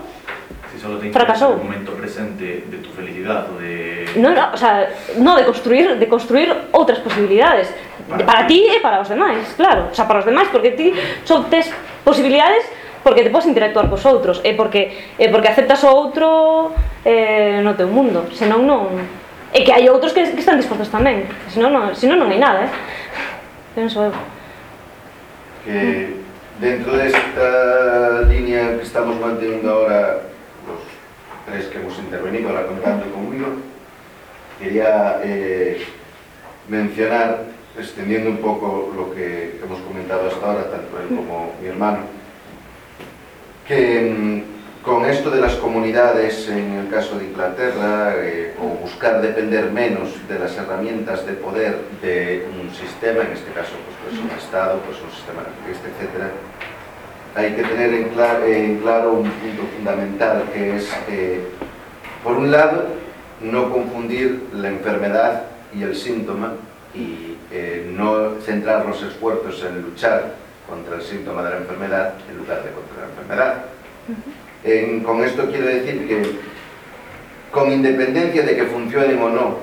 solo te fracasó. interesa o momento presente de tu felicidade ou de... No, no, o sea, no, de construir, de construir outras posibilidades. Para, para ti e para os demais, claro. O sea, para os demais, porque ti só tes posibilidades porque te podes interactuar cos outros e eh, porque e porque aceptas o outro eh, no teu mundo, senón non e eh, que hai outros que, que están dispostos tamén, senón non, senón non hai nada, eh. Penso eu. Que dentro desta línea que estamos mantendo agora tres que hemos intervenido, ahora contando conmigo, quería eh, mencionar, extendiendo un poco lo que hemos comentado hasta ahora, tanto él como mi hermano, que mm, con esto de las comunidades, en el caso de Inglaterra, eh, o buscar depender menos de las herramientas de poder de un sistema, en este caso pues, pues un Estado, pues un sistema capitalista, etcétera, hay que tener en claro, en claro un punto fundamental que es, eh, por un lado, no confundir la enfermedad y el síntoma y eh, no centrar los esfuerzos en luchar contra el síntoma de la enfermedad en lugar de contra la enfermedad. En- con esto quiero decir que con independencia de que funcionen o no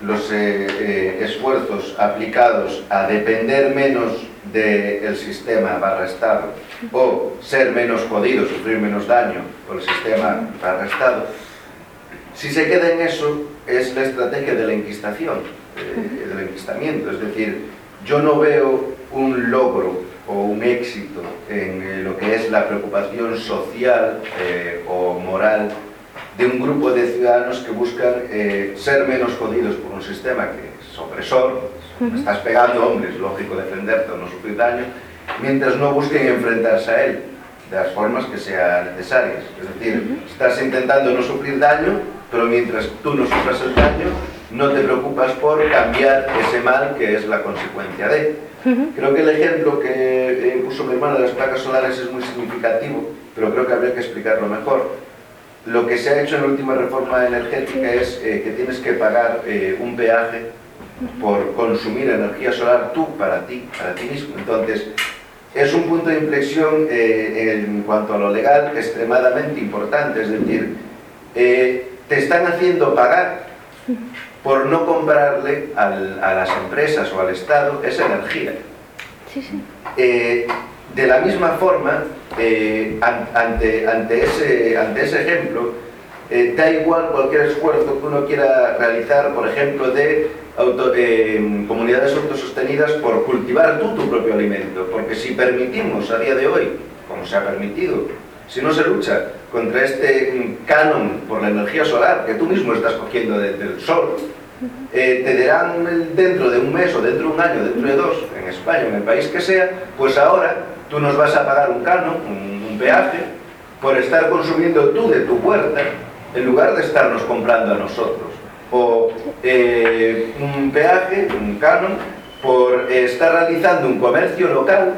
los eh, eh, esfuerzos aplicados a depender menos del sistema barra Estado. O ser menos jodido, sufrir menos daño por el sistema barra Estado, si se queda en eso es la estrategia de la enquistación, eh, del enquistamiento, es decir, yo no veo un logro o un éxito en lo que es la preocupación social eh, o moral de un grupo de ciudadanos que buscan eh, ser menos jodidos por un sistema que es opresor, me estás pegando, hombre, es lógico defenderte o no sufrir daño, mientras no busquen enfrentarse a él de las formas que sean necesarias. Es decir, estás intentando no sufrir daño, pero mientras tú no sufras el daño, no te preocupas por cambiar ese mal que es la consecuencia de. Creo que el ejemplo que eh, puso mi hermano de las placas solares es muy significativo, pero creo que habría que explicarlo mejor. Lo que se ha hecho en la última reforma energética es eh, que tienes que pagar eh, un peaje por consumir energía solar tú para ti, para ti mismo. Entonces, es un punto de inflexión eh, en cuanto a lo legal extremadamente importante. Es decir, eh, te están haciendo pagar por no comprarle al- a las empresas o al Estado esa energía. Sí, sí. Eh, de la misma forma, eh, ante, ante, ese, ante ese ejemplo, eh, da igual cualquier esfuerzo que uno quiera realizar, por ejemplo, de auto, eh, comunidades autosostenidas por cultivar tú tu propio alimento, porque si permitimos a día de hoy, como se ha permitido, si no se lucha contra este canon por la energía solar que tú mismo estás cogiendo desde el sol, eh, te dirán dentro de un mes o dentro de un año, dentro de dos, en España, en el país que sea, pues ahora tú nos vas a pagar un canon, un, un peaje, por estar consumiendo tú de tu huerta, en lugar de estarnos comprando a nosotros. O eh, un peaje, un canon, por estar realizando un comercio local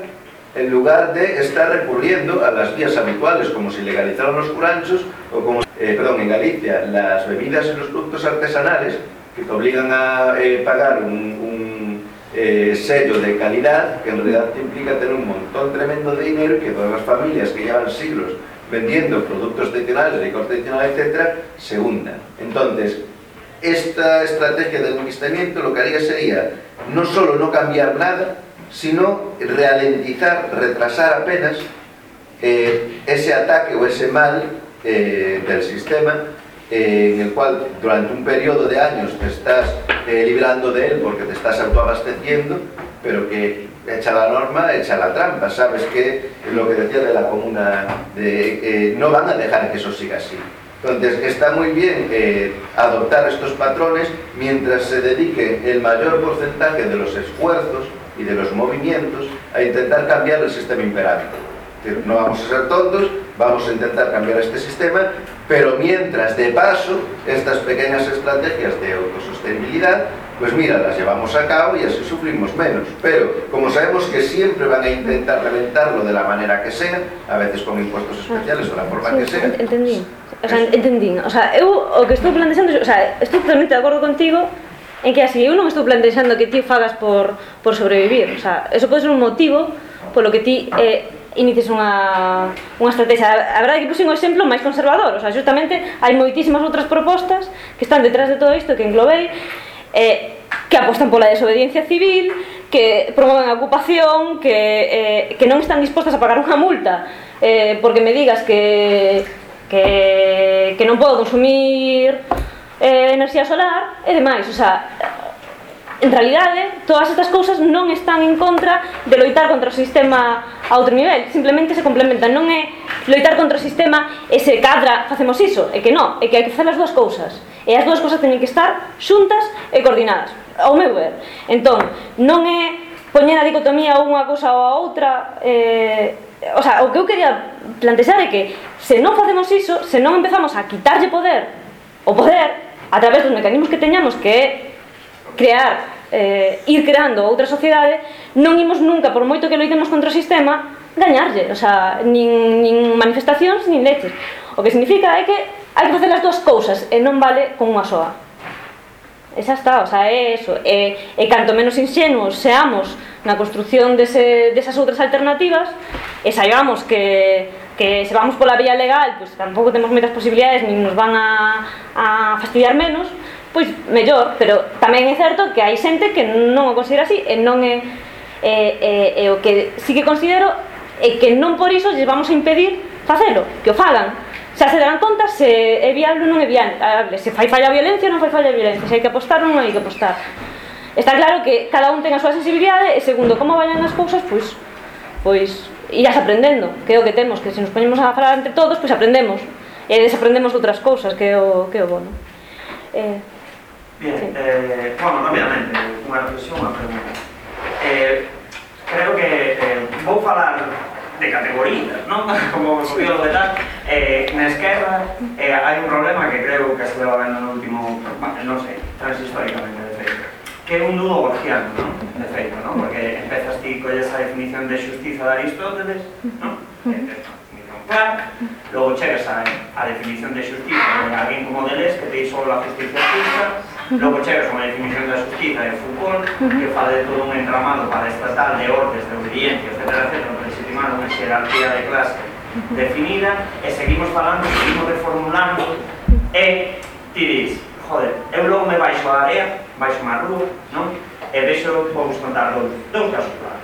en lugar de estar recurriendo a las vías habituales, como si legalizaron los curanchos, o como, eh, perdón, en Galicia, las bebidas y los productos artesanales, que te obligan a eh, pagar un, eh, sello de calidad, que en realidad implica tener un montón tremendo de dinero, que todas las familias que llevan siglos vendiendo productos tradicionales, de corte tradicional, etcétera, se hundan. Entonces, esta estrategia del enquistamiento lo que haría sería no solo no cambiar nada, sino ralentizar, retrasar apenas eh, ese ataque o ese mal eh, del sistema eh, en el cual durante un periodo de años te estás librando de él porque te estás autoabasteciendo, pero que echa la norma, echa la trampa. Sabes que lo que decía de la comuna, de, no van a dejar que eso siga así. Entonces, está muy bien eh, adoptar estos patrones mientras se dedique el mayor porcentaje de los esfuerzos y de los movimientos a intentar cambiar el sistema imperante. No vamos a ser tontos, vamos a intentar cambiar este sistema, pero mientras de paso estas pequeñas estrategias de autosostenibilidad, pues mira, las llevamos a cabo y así sufrimos menos. Pero como sabemos que siempre van a intentar reventarlo de la manera que sea, a veces con impuestos ah, especiales o la forma sí, que sea. Entendí. O sea, entendín. O sea, eu o que estou plantexando, o sea, estou totalmente de acordo contigo en que así eu non estou plantexando que ti fagas por, por sobrevivir. O sea, eso pode ser un motivo polo que ti eh, inicies unha, unha estrategia. A verdade é que puse un exemplo máis conservador, o sea, justamente hai moitísimas outras propostas que están detrás de todo isto que englobei, eh, que apostan pola desobediencia civil, que promoven a ocupación, que, eh, que non están dispostas a pagar unha multa, eh, porque me digas que, que, que non podo consumir eh, enerxía solar e demais, o sea, en realidade, todas estas cousas non están en contra de loitar contra o sistema a outro nivel, simplemente se complementan, non é loitar contra o sistema e se cadra facemos iso, é que non, é que hai que facer as dúas cousas, e as dúas cousas teñen que estar xuntas e coordinadas, ao meu ver. Entón, non é poñer a dicotomía unha cousa ou a outra, eh, o sea, o que eu quería plantexar é que se non facemos iso, se non empezamos a quitarlle poder o poder a través dos mecanismos que teñamos que é crear eh, ir creando outra sociedade, non imos nunca, por moito que loitemos contra o sistema, gañarlle, o sea, nin, nin manifestacións, nin leches. O que significa é que hai que facer as dúas cousas e non vale con unha soa. Esa está, o sea, é eso. E, e canto menos inxenuos seamos na construción dese, desas outras alternativas, e saibamos que, que se vamos pola vía legal, pois tampouco temos moitas posibilidades, nin nos van a, a fastidiar menos, pois mellor, pero tamén é certo que hai xente que non o considera así e non é, é, é, é o que sí que considero é que non por iso lle vamos a impedir facelo, que o fagan. Xa se darán conta se é viable ou non é viable se fai falla a violencia ou non fai falla a violencia se hai que apostar ou non hai que apostar. Está claro que cada un ten a súa sensibilidade e segundo como vayan as cousas pois, pois irás aprendendo que é o que temos, que se nos poñemos a falar entre todos pois aprendemos e desaprendemos outras cousas que é o, que é o bono. Eh, Bien, sí. eh, bueno, rápidamente, unha reflexión, unha pregunta. Eh, creo que eh, vou falar de categorías, non? Como vos sí. de tal, eh, na esquerda eh, hai un problema que creo que se leva vendo no último, bueno, non sei, transhistóricamente, de feito, que é un nudo borgiano, non? De feito, non? Porque empezas ti colles a definición de xustiza de Aristóteles, non? Eh, eh, definición clara, logo chegas a, a definición de xustiza de alguén como Deleuze que te dixo la justicia justa, Logo chega unha definición da justiza de Foucault que fala de todo un entramado para estatal de ordes, de obediencia, etc, etc, legitimar unha xerarquía de clase definida e seguimos falando, seguimos reformulando e ti dis, joder, eu logo me baixo a área, baixo má rúa, non? E vexo, vou contar dous, dous casos claros.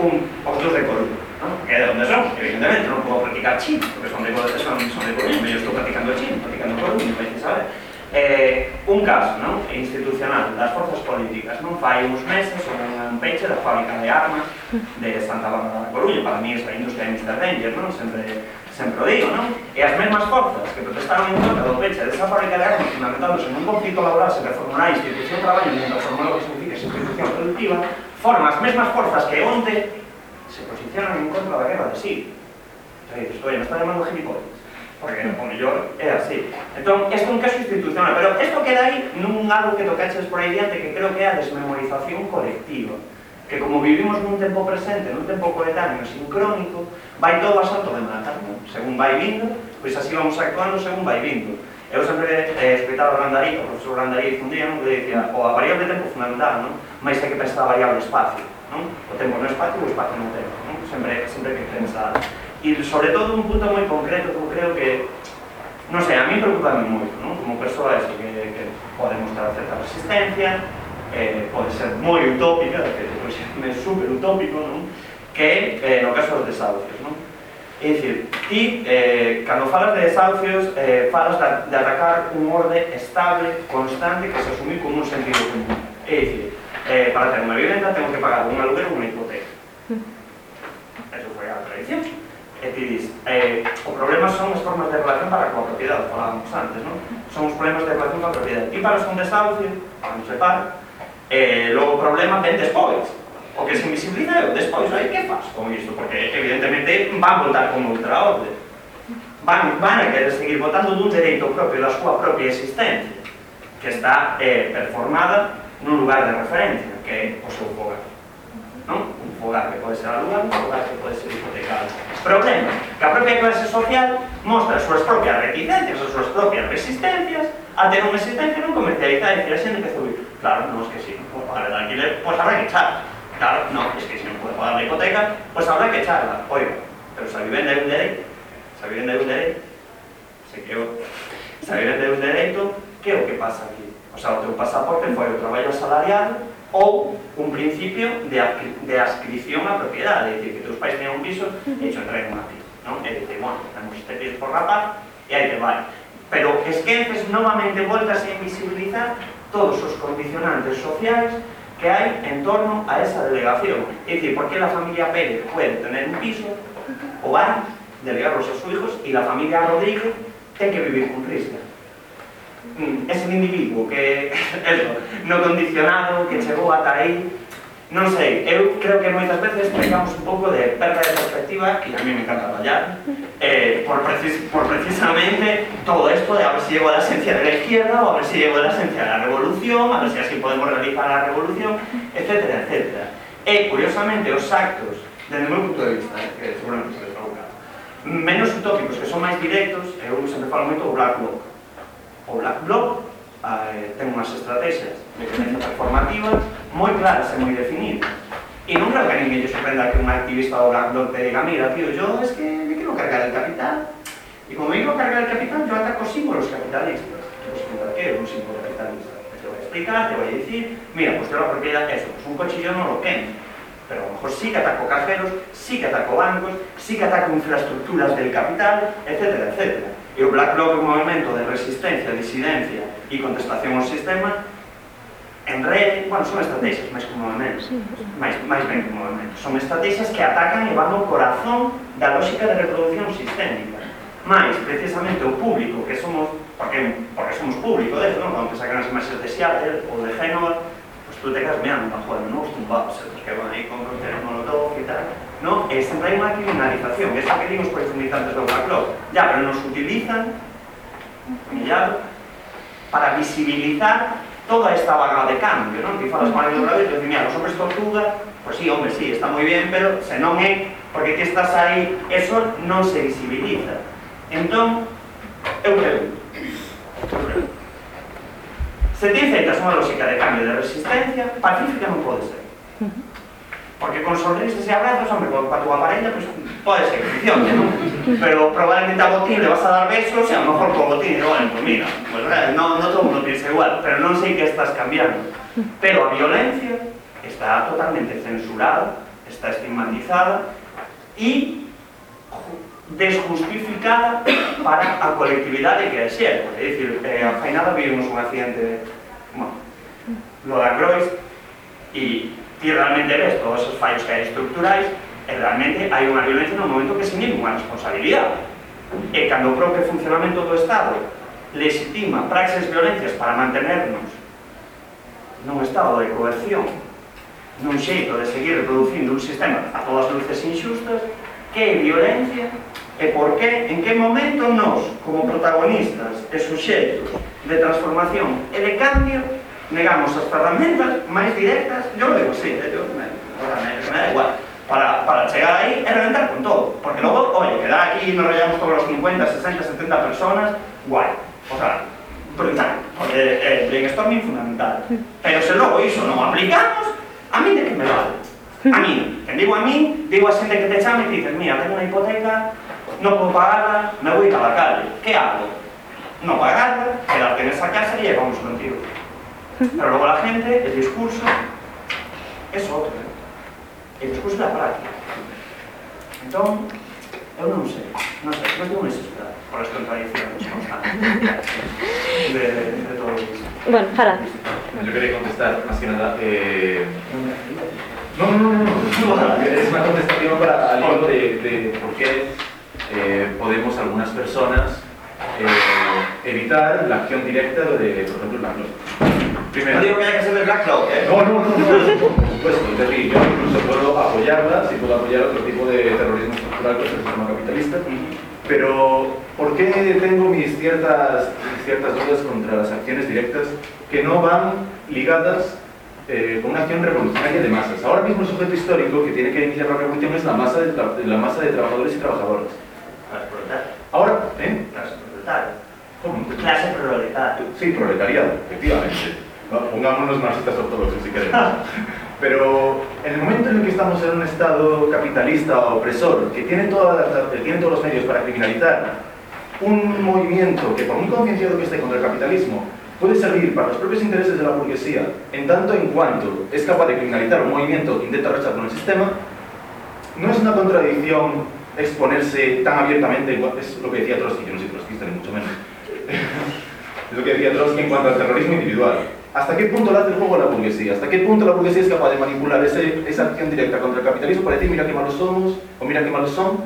Un, os dous de Coruña, non? Que de onde son, evidentemente, non podo practicar chin, porque son de, son, son de Coruña, eu estou practicando chin, practicando Coruña, vai que saber Eh, un caso non? institucional das forzas políticas non fai uns meses un peche da fábrica de armas de Santa Bárbara da Coruña para mí esa industria é Mr. Danger non? sempre, sempre o digo non? e as mesmas forzas que protestaron en contra do peche desa fábrica de armas fundamentándose nun conflito laboral se reformará a institución de traballo e reformar o que significa institución productiva foron as mesmas forzas que onte se posicionan en contra da guerra de Siria sí. oye, me está llamando gilipollas porque o mellor é así. Entón, isto é un caso institucional, pero isto queda aí nun algo que tocaches por aí diante que creo que é a desmemorización colectiva que como vivimos nun tempo presente, nun tempo coetáneo sincrónico, vai todo basado de matarnos. Según vai vindo, pois así vamos actuando según vai vindo. Eu sempre eh, escritaba o Randariz, o profesor Randariz un día, non? que dicía, o a variable tempo fundamental, non? mas hai que pensar a variable espacio. Non? O tempo no espacio, o espacio no tempo. Non? Sempre, sempre que pensar e sobre todo un punto moi concreto que eu creo que non sei, a mí preocupame moito non? como persoa eso, que, que pode mostrar certa resistencia eh, pode ser moi utópica que pois, é super utópico non? que eh, no caso dos desahucios non? É dicir, ti, eh, cando falas de desahucios, eh, falas de, de atacar un orde estable, constante, que se asumir como un sentido común. É dicir, eh, para ter unha vivenda, tengo que pagar un aluguer ou unha hipoteca. Mm. Eso foi a tradición e ti dis eh, o problema son as formas de relación para coa propiedade, falábamos antes, non? Son os problemas de relación coa propiedade. Ti paras un desahucio, cando se para, eh, logo o problema ven despois. O que se invisibiliza é o despois, aí que faz con isto? Porque evidentemente van votar con outra orde. Van, van a querer seguir votando dun dereito propio da súa propia existencia que está eh, performada nun lugar de referencia, que é o seu fogar. Non? hogar que pode ser alugado, hogar que pode ser hipotecado. Problema, que a propia clase social mostra as súas propias reticencias, as súas propias resistencias a ter unha existencia non comercializada e dicir a xente que subir. Claro, non, es que si, sí, non pagar el alquiler, pois pues habrá que echar. Claro, non, es que si non pode pagar a hipoteca, pois pues habrá que echarla. Oiga, pero se a vivenda é un dereito, se a vivenda é un dereito, se que eu, se a vivenda é un dereito, que é o que pasa aquí? O sea, o teu pasaporte foi o traballo asalariado, ou un principio de, de ascripción á propiedade, é dicir, que teus pais teñan un piso e xo entregan unha ti, non? E dicir, bueno, temos este piso por rapar e aí te vai. Pero esqueces novamente voltas a invisibilizar todos os condicionantes sociais que hai en torno a esa delegación. É dicir, por que la familia Pérez puede tener un piso o van delegarlos a sus hijos y la familia Rodríguez ten que vivir con Cristian. Mm, es un individuo que eso, no condicionado, que chegou ata aí, non sei, eu creo que moitas veces pecamos un pouco de perda de perspectiva, e a mí me encanta rayar, eh, por, precis por precisamente todo esto de a ver si llego a la esencia de la izquierda, o a ver si llego a la esencia de la revolución, a ver si así podemos realizar la revolución, etcétera, etcétera. E, curiosamente, os actos, desde o meu punto de vista, eh, que seguramente se menos utópicos, que son máis directos, eu sempre falo moito do Black Bloc, o Black Bloc eh, ten unhas estrategias de creencia performativa moi claras e moi definidas. E non creo que a ninguén lle sorprenda que un activista do Black Bloc te diga mira, tío, yo es que me quiero cargar el capital y como me quiero cargar el capital yo ataco símbolos capitalistas. Pues, ¿qué un símbolo capitalista? Te voy a explicar, te voy a decir, mira, pues yo la propiedad, eso, pues un cochillo no lo quemo, pero a lo mejor sí que ataco cajeros, sí que ataco bancos, sí que ataco infraestructuras del capital, etcétera, etcétera. E o Black Bloc é un movimento de resistencia, disidencia e contestación ao sistema en rede, bueno, son estrategias máis que movimentos, máis, máis ben que movimentos. Son estrategias que atacan e van ao corazón da lógica de reproducción sistémica. Mais, precisamente, o público que somos, porque, porque somos público, de, non? Onde sacan as imaxes de Seattle ou de Génova, tú te quedas mirando, joder, no hemos tumbado, porque bueno, ahí con cócteles molotov y tal, ¿no? Eh, siempre hay una criminalización, que es lo que dimos por antes de Overclock. Ya, pero nos utilizan, ya, para visibilizar toda esta vaga de cambio, ¿no? Que falas con alguén outra vez, dicen, mira, os hombres tortuga, pues sí, hombre, sí, está moi bien, pero se non é, porque que estás aí, eso non se visibiliza. Entón, eu creo, eu creo, se ti feitas unha lógica de cambio de resistencia, pacífica non pode ser. Porque con sonrisas e abrazos, hombre, para a tua parella, pues, pode ser que? Pero probablemente a botín le vas a dar besos e a lo mejor con botín, bueno, pues mira, pues, no, no todo mundo piensa igual, pero non sei que estás cambiando. Pero a violencia está totalmente censurada, está estigmatizada, ju- desjustificada para a colectividade que exer. É dicir, eh, a Fainada vivimos un accidente, bueno, lo da Grois, e ti realmente ves todos esos fallos que hai estructurais, e realmente hai unha violencia no momento que sin ninguna responsabilidade. E cando o propio funcionamento do Estado legitima praxes violencias para mantenernos nun estado de coerción, nun xeito de seguir reproducindo un sistema a todas luces injustas, que é violencia e por que, en que momento nós, como protagonistas e suxeitos de transformación e de cambio, negamos as ferramentas máis directas, lo digo así, eh, yo me, da igual, para, para chegar aí e reventar con todo. Porque logo, oye, quedar aquí nos rollamos todos los 50, 60, 70 personas, guai. O sea, brutal. Porque eh, el brainstorming fundamental. Pero se logo iso non aplicamos, a mí de que me vale. A mí, que digo a mí, digo a xente que te chama e te dices, mira, tengo una hipoteca, no puedo pagarla, me voy a ir a la calle. ¿Qué hago? No pagarla, quedarte en esa casa y llegamos contigo. Pero luego la gente, el discurso, es otro. ¿eh? El discurso es la práctica. Entonces, eu no sei, non sei, non tengo necesidade por as contradicciones de, de todo. Bueno, Jara. Yo quería contestar, más que nada. Eh, no, no, no, no, no, no, no, no, no, no, no, eh, podemos algunas personas eh, evitar la acción directa de, por ejemplo, la Primero. No digo que haya que ser de Black Cloud, ¿eh? No, no, no, no, por supuesto. Es decir, yo incluso puedo apoyarla, si puedo apoyar otro tipo de terrorismo estructural que es el sistema capitalista, pero ¿por qué tengo mis ciertas, mis ciertas dudas contra las acciones directas que no van ligadas eh, con una acción revolucionaria de masas? Ahora mismo el sujeto histórico que tiene que iniciar la revolución es la masa de, la masa de trabajadores y trabajadoras. Clase proletaria. Ahora, ¿eh? Clase proletaria. ¿Cómo? Clase proletaria. Sí, proletariado, efectivamente. No, Pongámonos marxistas ortodoxos si queremos. Pero en el momento en el que estamos en un Estado capitalista opresor, que tiene, todas las- que tiene todos los medios para criminalizar un movimiento que por muy concienciado que esté contra el capitalismo, puede servir para los propios intereses de la burguesía, en tanto en cuanto es capaz de criminalizar un movimiento que intenta rechazar con el sistema, no es una contradicción exponerse tan abiertamente, es lo que decía Trotsky, yo no soy trotskista ni mucho menos, es lo que decía Trotsky en cuanto al terrorismo individual. ¿Hasta qué punto le hace el juego la burguesía? ¿Hasta qué punto la burguesía es capaz de manipular esa acción directa contra el capitalismo para decir mira qué malos somos o mira qué malos son?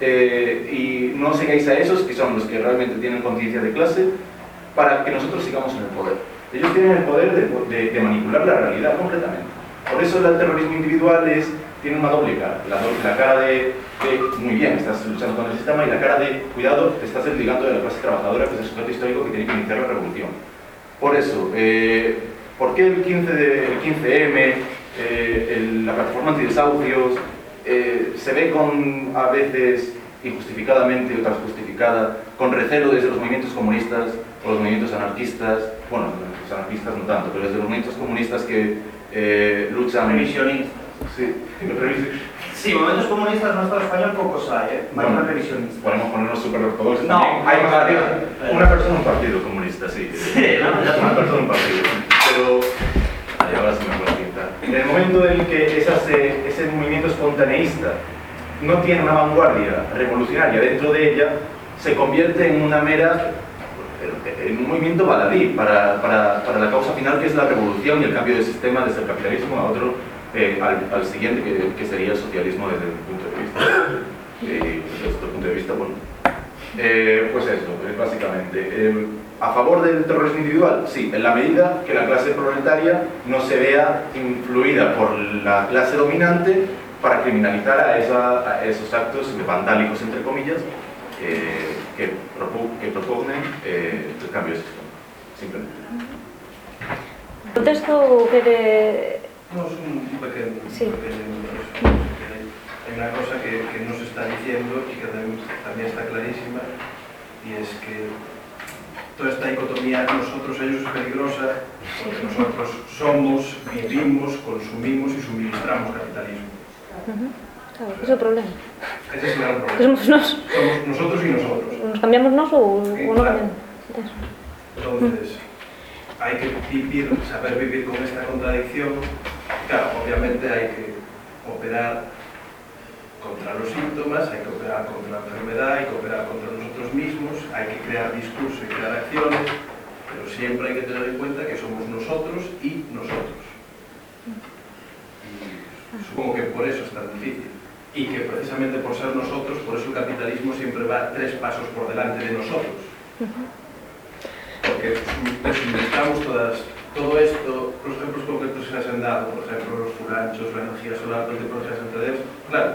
eh, y no sigáis a esos que son los que realmente tienen conciencia de clase para que nosotros sigamos en el poder. Ellos tienen el poder de, de- de manipular la realidad completamente. Por eso el terrorismo individual es, tiene una doble cara. La, cara de, muy bien, estás luchando con el sistema y la cara de, cuidado, te estás desligando de la clase trabajadora, que es el sujeto histórico que tiene que iniciar la revolución. Por eso, eh, ¿por qué el, 15 de, el 15M, eh, la plataforma antidesahucios, eh, se ve con, a veces, injustificadamente, otras justificada, con recelo desde los movimientos comunistas o los movimientos anarquistas, bueno, los anarquistas no tanto, pero desde los movimientos comunistas que luchan... Revisionista. Sí, Sí, momentos comunistas no Estado español pocos hay, ¿eh? Más Bueno, revisionistas. Podemos ponernos súper ortodoxos. No, hay. Una persona, un partido comunista, sí. Sí, no, ya. Una persona, un partido. Pero. Ay, ahora sí me puedo pintar. En el momento en que esas, eh, ese movimiento espontaneísta no tiene una vanguardia revolucionaria dentro de ella, se convierte en una mera. en un movimiento baladí para, para, para la causa final que es la revolución y el cambio de sistema desde el capitalismo a otro, eh, al, al siguiente que, que sería el socialismo desde mi punto de vista. Eh, desde otro punto de vista, bueno, eh, pues eso, básicamente. Eh, ¿A favor del terrorismo individual? Sí, en la medida que la clase proletaria no se vea influida por la clase dominante para criminalizar a, esa- a esos actos vandálicos, entre comillas, eh, que, propu- que propugnen eh, el cambio de sistema. Simplemente. Contesto que de... No, es un pequeño, Sí. un pequeño hay, una cosa que, que nos está diciendo y que también, también está clarísima, y es que toda esta dicotomía nosotros ellos es peligrosa porque nosotros somos, vivimos, consumimos y suministramos capitalismo. Claro, ese é o problema. Ese es el gran problema. somos nós. Somos nosotros y nosotros. Nos cambiamos Sí, ou non claro. cambiamos. Eso. Entonces, hay que vivir, saber vivir con esta contradicción. Claro, obviamente hay que operar contra los síntomas, hay que operar contra la enfermedad, hay que operar contra nosotros mismos, hay que crear discurso y crear acciones, pero siempre hay que tener en cuenta que somos nosotros y nosotros. Y supongo que por eso es tan difícil. Y que precisamente por ser nosotros, por eso el capitalismo siempre va tres pasos por delante de nosotros. porque estamos todas todo esto, los exemplos concretos que se han dado, por exemplo, os furanchos, la energía solar, todo tipo de cosas entre claro,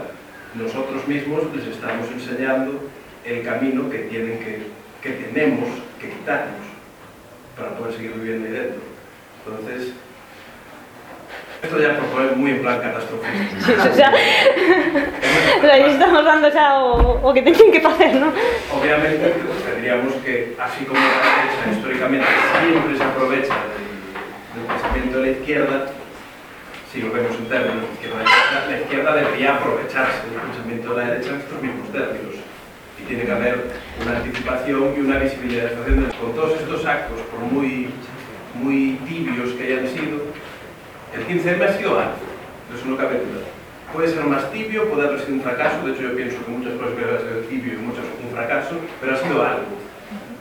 nosotros mismos les estamos enseñando el camino que tienen que, que tenemos que quitarnos para poder seguir viviendo ahí dentro. Entonces, esto ya por poner muy en plan catastrófico. O sea, sea, estamos dando xa o, o que teñen que facer, ¿no? Obviamente, pues, tendríamos que, así como la derecha históricamente siempre se aprovecha del, del pensamiento de la izquierda, si lo vemos en términos de izquierda la izquierda debería aprovecharse del pensamiento de la derecha en estos mismos términos. Y tiene que haber una anticipación y una visibilización de con todos estos actos, por muy, muy tibios que hayan sido, el 15M ha sido algo, eso no cabe duda. Puede ser más tibio, puede haber sido un fracaso, de hecho yo pienso que muchas cosas pueden haber sido tibio y muchas un fracaso, pero ha sido algo.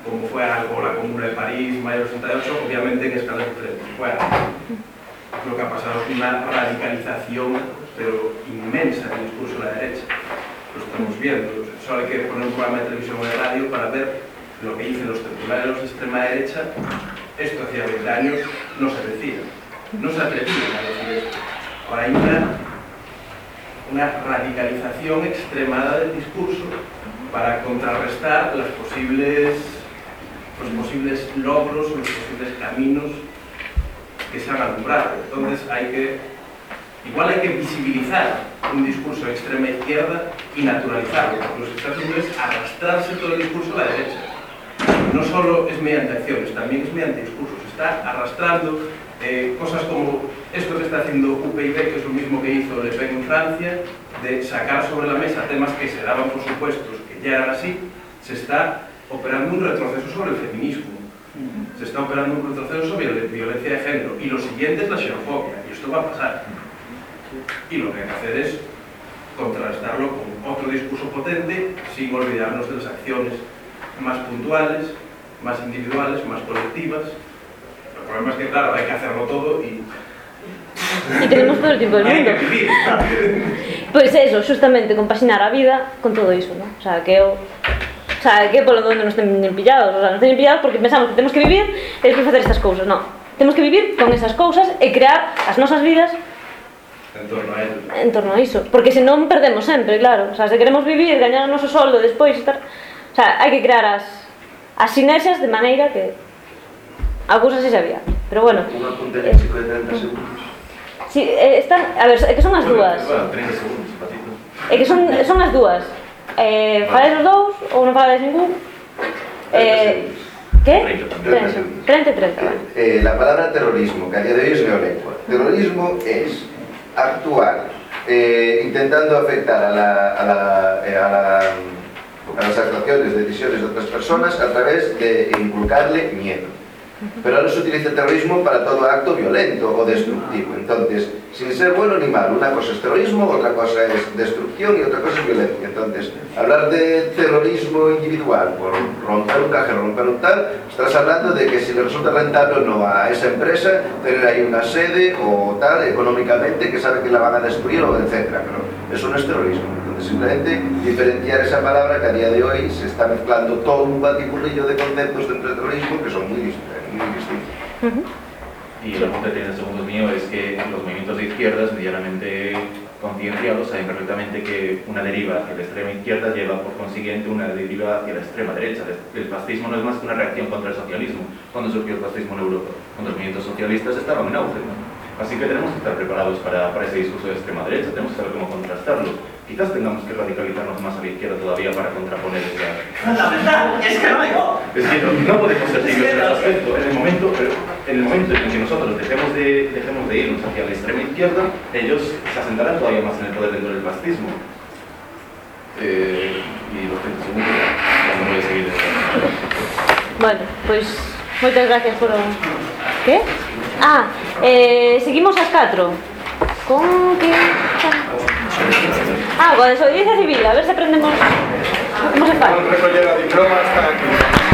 Como fue algo la Comuna de París, mayo 68, obviamente en escala diferente, fue algo lo que ha pasado es una radicalización, pero inmensa en el discurso de la derecha. Lo estamos viendo. Solo hay que poner un programa de televisión o de radio para ver lo que dicen los titulares de extrema derecha. Esto hacía 20 años no se decía. No se atrevían a decir esto. Ahora hay una, radicalización extremada del discurso para contrarrestar posibles, los posibles logros o los posibles caminos que se han alumbrado. Entonces hay que, igual hay que visibilizar un discurso de extrema izquierda y naturalizarlo, lo que está arrastrarse todo el discurso a la derecha. No solo es mediante acciones, también es mediante discursos. Está arrastrando eh, cosas como esto que está haciendo UPyD, que es lo mismo que hizo Le Pen en Francia, de sacar sobre la mesa temas que se daban por supuestos, que ya eran así, se está operando un retroceso sobre el feminismo. Se está operando un retroceso sobre la violencia de género. Y lo siguiente es la xenofobia y esto va a pasar. Y lo que hay que hacer es contrastarlo con otro discurso potente sin olvidarnos de las acciones más puntuales, más individuales, más colectivas El problema es que, claro, hay que hacerlo todo y e tenemos todo o tempo del mundo. pois pues eso, justamente compaxinar a vida con todo iso, ¿no? O sea, que eu O sea, que polo donde nos teñen pillados, o sea, nos teñen pillados porque pensamos que temos que vivir e despois facer estas cousas, non. Temos que vivir con esas cousas e crear as nosas vidas en torno a eso. En torno a iso, porque senón perdemos sempre, claro. O sea, se queremos vivir, gañar o noso soldo despois estar, o sea, hai que crear as as sinexas de maneira que a cousa se sabía. Pero bueno, un apunte eh, chico de 30 segundos. Si, eh, están, a ver, é que son as dúas. Bueno, 30 segundos, patito. É que son, son as dúas. Eh, falades os dous ou non falades ningún? Eh, ¿Qué? 30, 30, 30 vale. eh, La palabra terrorismo, que a día de hoy es neolengua. Terrorismo es actuar eh, intentando afectar a, la, a, la, eh, a, la, a las actuaciones, decisiones de otras personas a través de inculcarle miedo. Pero ahora se utiliza el terrorismo para todo acto violento o destructivo. Entonces, sin ser bueno ni malo, una cosa es terrorismo, otra cosa es destrucción y otra cosa es violencia. Entonces, hablar de terrorismo individual por romper un cajero, romper un tal, estás hablando de que si le resulta rentable o no a esa empresa tener ahí una sede o tal, económicamente, que sabe que la van a destruir o etcétera. Pero eso no es terrorismo. Entonces, simplemente diferenciar esa palabra que a día de hoy se está mezclando todo un batiburrillo de conceptos dentro del terrorismo que son muy distintos. Uh -huh. Y el punto que tiene el segundo mío es que los movimientos de izquierdas, medianamente concienciados, saben perfectamente que una deriva hacia la extrema izquierda lleva por consiguiente una deriva hacia la extrema derecha. El fascismo no es más que una reacción contra el socialismo. Cuando surgió el fascismo en Europa, cuando los movimientos socialistas estaban en auge. Así que tenemos que estar preparados para, para ese discurso de extrema derecha, tenemos que saber cómo contrastarlo. Quizás tengamos que radicalizarnos más a la izquierda todavía para contraponer esa... Fundamental, es que no digo. Es que no, no podemos ser tibios en ese aspecto. En el momento, pero en el momento en que nosotros dejemos de, dejemos de irnos hacia la extrema izquierda, ellos se asentarán todavía más en el poder dentro del fascismo. Eh, y los 30 segundos ya no voy a seguir esto. Bueno, pues moitas gracias por... ¿Qué? Ah, eh, seguimos as 4. Con que... Ah, con desobediencia civil, a ver si aprendemos. Cómo se falla.